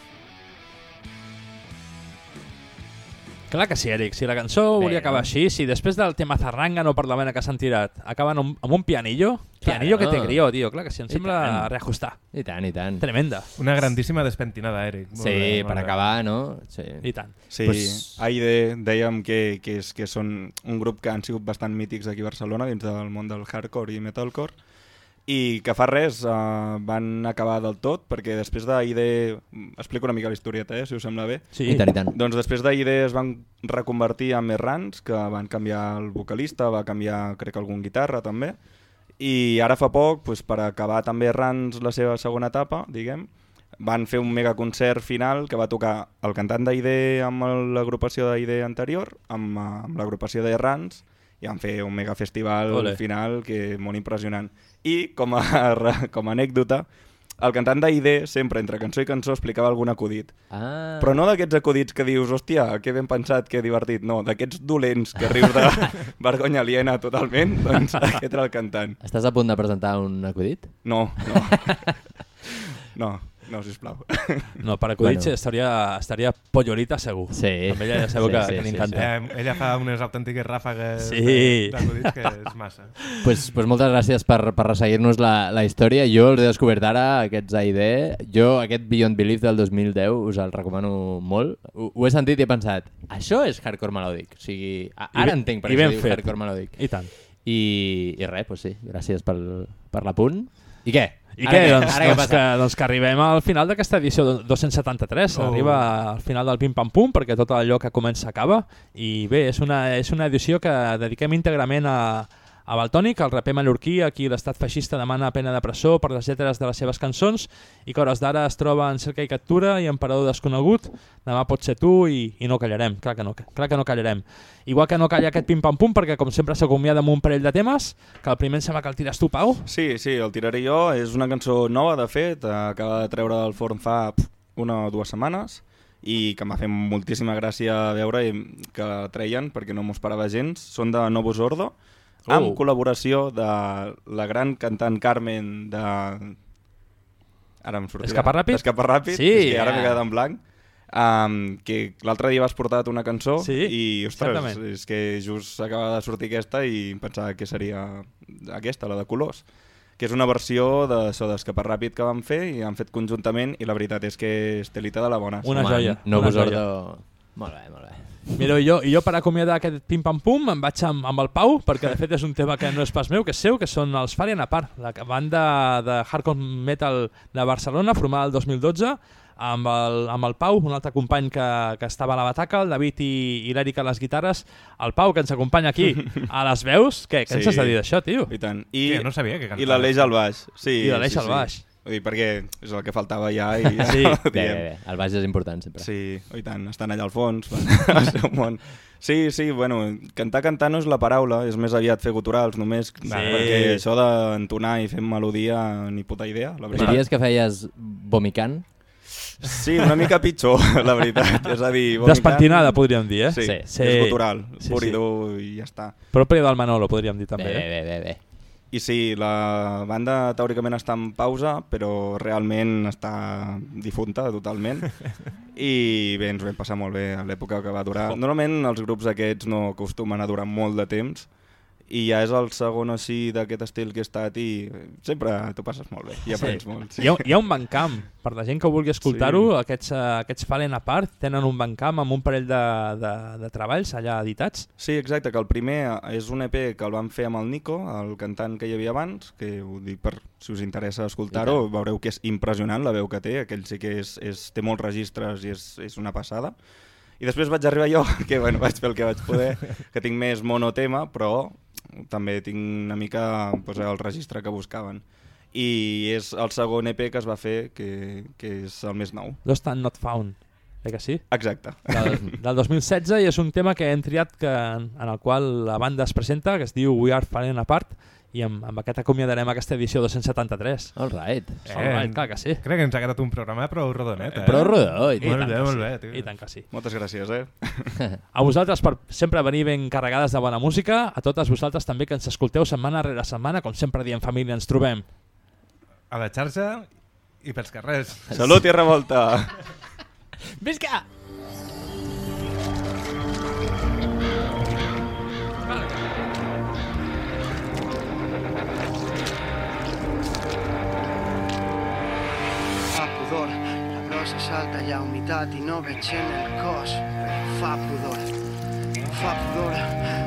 Clar que sí, Eric. Si la cançó Bé, volia acabar no? així, si després del tema zarrangano per la mena que s'han tirat acaben amb, amb un pianillo, pianillo que té no. grió, tio, clar que sí, em I sembla tant. reajustar. I tant, i tant. Tremenda. Una grandíssima despentinada, Eric. Molt Sí, bé, per bé. acabar, no? Sí. I tant. Sí, Pues- pues... AID dèiem que, que, és, que són un grup que han sigut bastant mítics aquí a Barcelona dins del món del hardcore i metalcore i que fa res uh, van acabar del tot perquè després d'AID explico una mica la historieta, eh, si us sembla bé Sí. I tant, i tant. doncs després d'AID es van reconvertir en Errants que van canviar el vocalista va canviar crec algun guitarra també i ara fa poc, doncs, per acabar també Errants la seva segona etapa, diguem, van fer un mega concert final que va tocar el cantant d'AID amb l'agrupació d'AID anterior, amb, amb l'agrupació d'Errants, i van fer un mega festival Ole. final que molt impressionant. I com a, com a anècdota, el cantant d'AID sempre entre cançó i cançó explicava algun acudit. Ah. Però no d'aquests acudits que dius, hòstia, que ben pensat, que divertit. No, d'aquests dolents que rius de vergonya aliena totalment, doncs aquest era el cantant. Estàs a punt de presentar un acudit? No, no. No, no, sisplau. No, per acudits Bueno. estaria, estaria Pollolita segur. Sí. Amb ella ja sabeu Sí, que, sí, que li sí, encanta. Eh, ella fa unes autèntiques ràfegues Sí. d'acudits que és massa. pues, pues moltes gràcies per, per resseguir-nos la, la història. Jo els he descobert ara, aquests AID. Jo aquest Beyond Belief del 2010 us el recomano molt. Ho, ho he sentit i he pensat, això és hardcore melòdic. O sigui, I ara ben- entenc per i què diu fet. hardcore melòdic. I tant. I, i res, pues sí, gràcies pel, per l'apunt. I què? I Ara què? Doncs, Ara què doncs, que, doncs que arribem al final d'aquesta edició do- 273. Oh. Arriba al final del Pim Pam Pum, perquè tot allò que comença acaba. I bé, és una, és una edició que dediquem íntegrament a, a Baltònic, el raper mallorquí, a qui l'estat feixista demana pena de presó per les lletres de les seves cançons i que hores d'ara es troba en cerca i captura i en parador desconegut. Demà pot ser tu i, i no callarem, clar que no, clar que no callarem. Igual que no calla aquest Pim Pam Pum, perquè com sempre s'acomiada amb un parell de temes, que el primer em sembla que el tires tu, Pau. Sí, sí, el tiraré jo. És una cançó nova, de fet. Acaba de treure del forn fa una o dues setmanes i que m'ha fet moltíssima gràcia veure que la treien perquè no m'ho esperava gens. Són de Novus Ordo, amb Oh. col·laboració de la gran cantant Carmen de... Ara em sortirà. Escapa ràpid? Escapa ràpid, Sí. és que ara m'he quedat en blanc. Um, que l'altre dia vas portar una cançó Sí, i, ostres, exactament. és que just acaba de sortir aquesta i pensava que seria aquesta, la de colors que és una versió de so d'escapar ràpid que vam fer i han fet conjuntament i la veritat és que és telita de la bona. Una joia. No una joia. ordo... Molt bé, molt bé. Mira, i jo, i jo per acomiadar aquest pim-pam-pum em vaig amb, amb el Pau, perquè de fet és un tema que no és pas meu, que és seu, que són els Farien Apart, la banda de hardcore metal de Barcelona, formada el 2012, amb el, amb el Pau, un altre company que, que estava a la bataca, el David i, i l'Eric a les guitarres, el Pau, que ens acompanya aquí a les veus. Què, què ens has de dir d'això, tio? I tant. I, no sabia que cantava. I l'Aleix al baix. Sí, I l'Aleix sí, al sí. Vull dir, perquè és el que faltava ja i ja Sí. Bé, bé, bé. El baix és important sempre. Sí, oh, i tant, estan allà al fons, al seu món. Sí, sí, bueno, cantar cantar no és la paraula, és més aviat fer guturals només, sí. perquè això d'entonar i fer melodia ni puta idea, la veritat. Diries que feies vomicant? Sí, una mica pitjor, la veritat. És a dir, vomitant- Despentinada, podríem dir, eh? Sí, Sí. sí. és gutural, Sí, pur sí. i dur i ja està. Pròpia del Manolo, podríem dir també. Bé, eh? bé, bé, bé. I sí, la banda teòricament està en pausa, però realment està difunta totalment. I bé, ens ho vam passar molt bé a l'època que va durar. Normalment els grups aquests no acostumen a durar molt de temps, i ja és el segon així d'aquest estil que he estat i sempre t'ho passes molt bé i aprens molt. Hi ha, hi ha un bancamp, per la gent que vulgui escoltar-ho, sí. aquests, uh, aquests Fallen Apart tenen un bancamp amb un parell de, de, de treballs allà editats. Sí, exacte, que el primer és un EP que el vam fer amb el Nico, el cantant que hi havia abans, que ho dic per si us interessa escoltar-ho, veureu que és impressionant la veu que té, aquell sí que és, és, té molts registres i és, és una passada. I després vaig arribar jo, que bueno, vaig fer el que vaig poder, que tinc més monotema, però també tinc una mica pues, el registre que buscaven. I és el segon EP que es va fer, que, que és el més nou. Lost and Not Found, eh que sí? Exacte. Del, del 2016 i és un tema que hem triat que, en el qual la banda es presenta, que es diu We Are Falling Apart, i amb, amb aquest acomiadarem aquesta edició 273. All right. All right, clar que sí. Crec que ens ha quedat un programa prou rodonet, eh? Prou rodó, i Molt tant bé, que molt sí, bé, tio. I tant que sí. Moltes gràcies, eh? A vosaltres per sempre venir ben carregades de bona música, a totes vosaltres també que ens escolteu setmana rere setmana, com sempre diem família, ens trobem. A la xarxa i pels carrers. Salut i revolta! Visca! Pudor, la brossa salta, hi ha humitat i no veig en el cos. Fa pudor, fa pudor,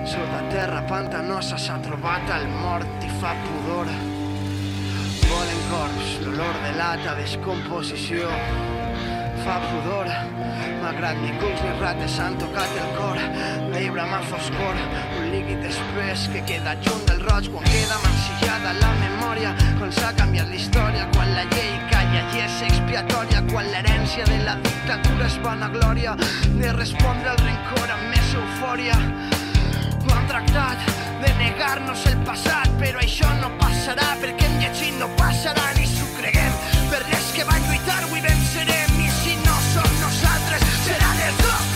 sota terra pantanosa s'ha trobat el mort i fa pudor. Volen corps, l'olor de lata, descomposició. Fa pudor, malgrat ni cucs ni rates han tocat el cor. L'ebre mà foscor, un líquid espès que queda junt del roig quan queda mancillada la memòria. Quan s'ha canviat la història, quan la llei hi és expiatòria quan l'herència de la dictadura és a glòria de respondre al rencor amb més eufòria. Ho han tractat de negar-nos el passat, però això no passarà perquè hem llegit no passarà ni s'ho creguem. Per res que va lluitar avui vencerem i si no som nosaltres seran els dos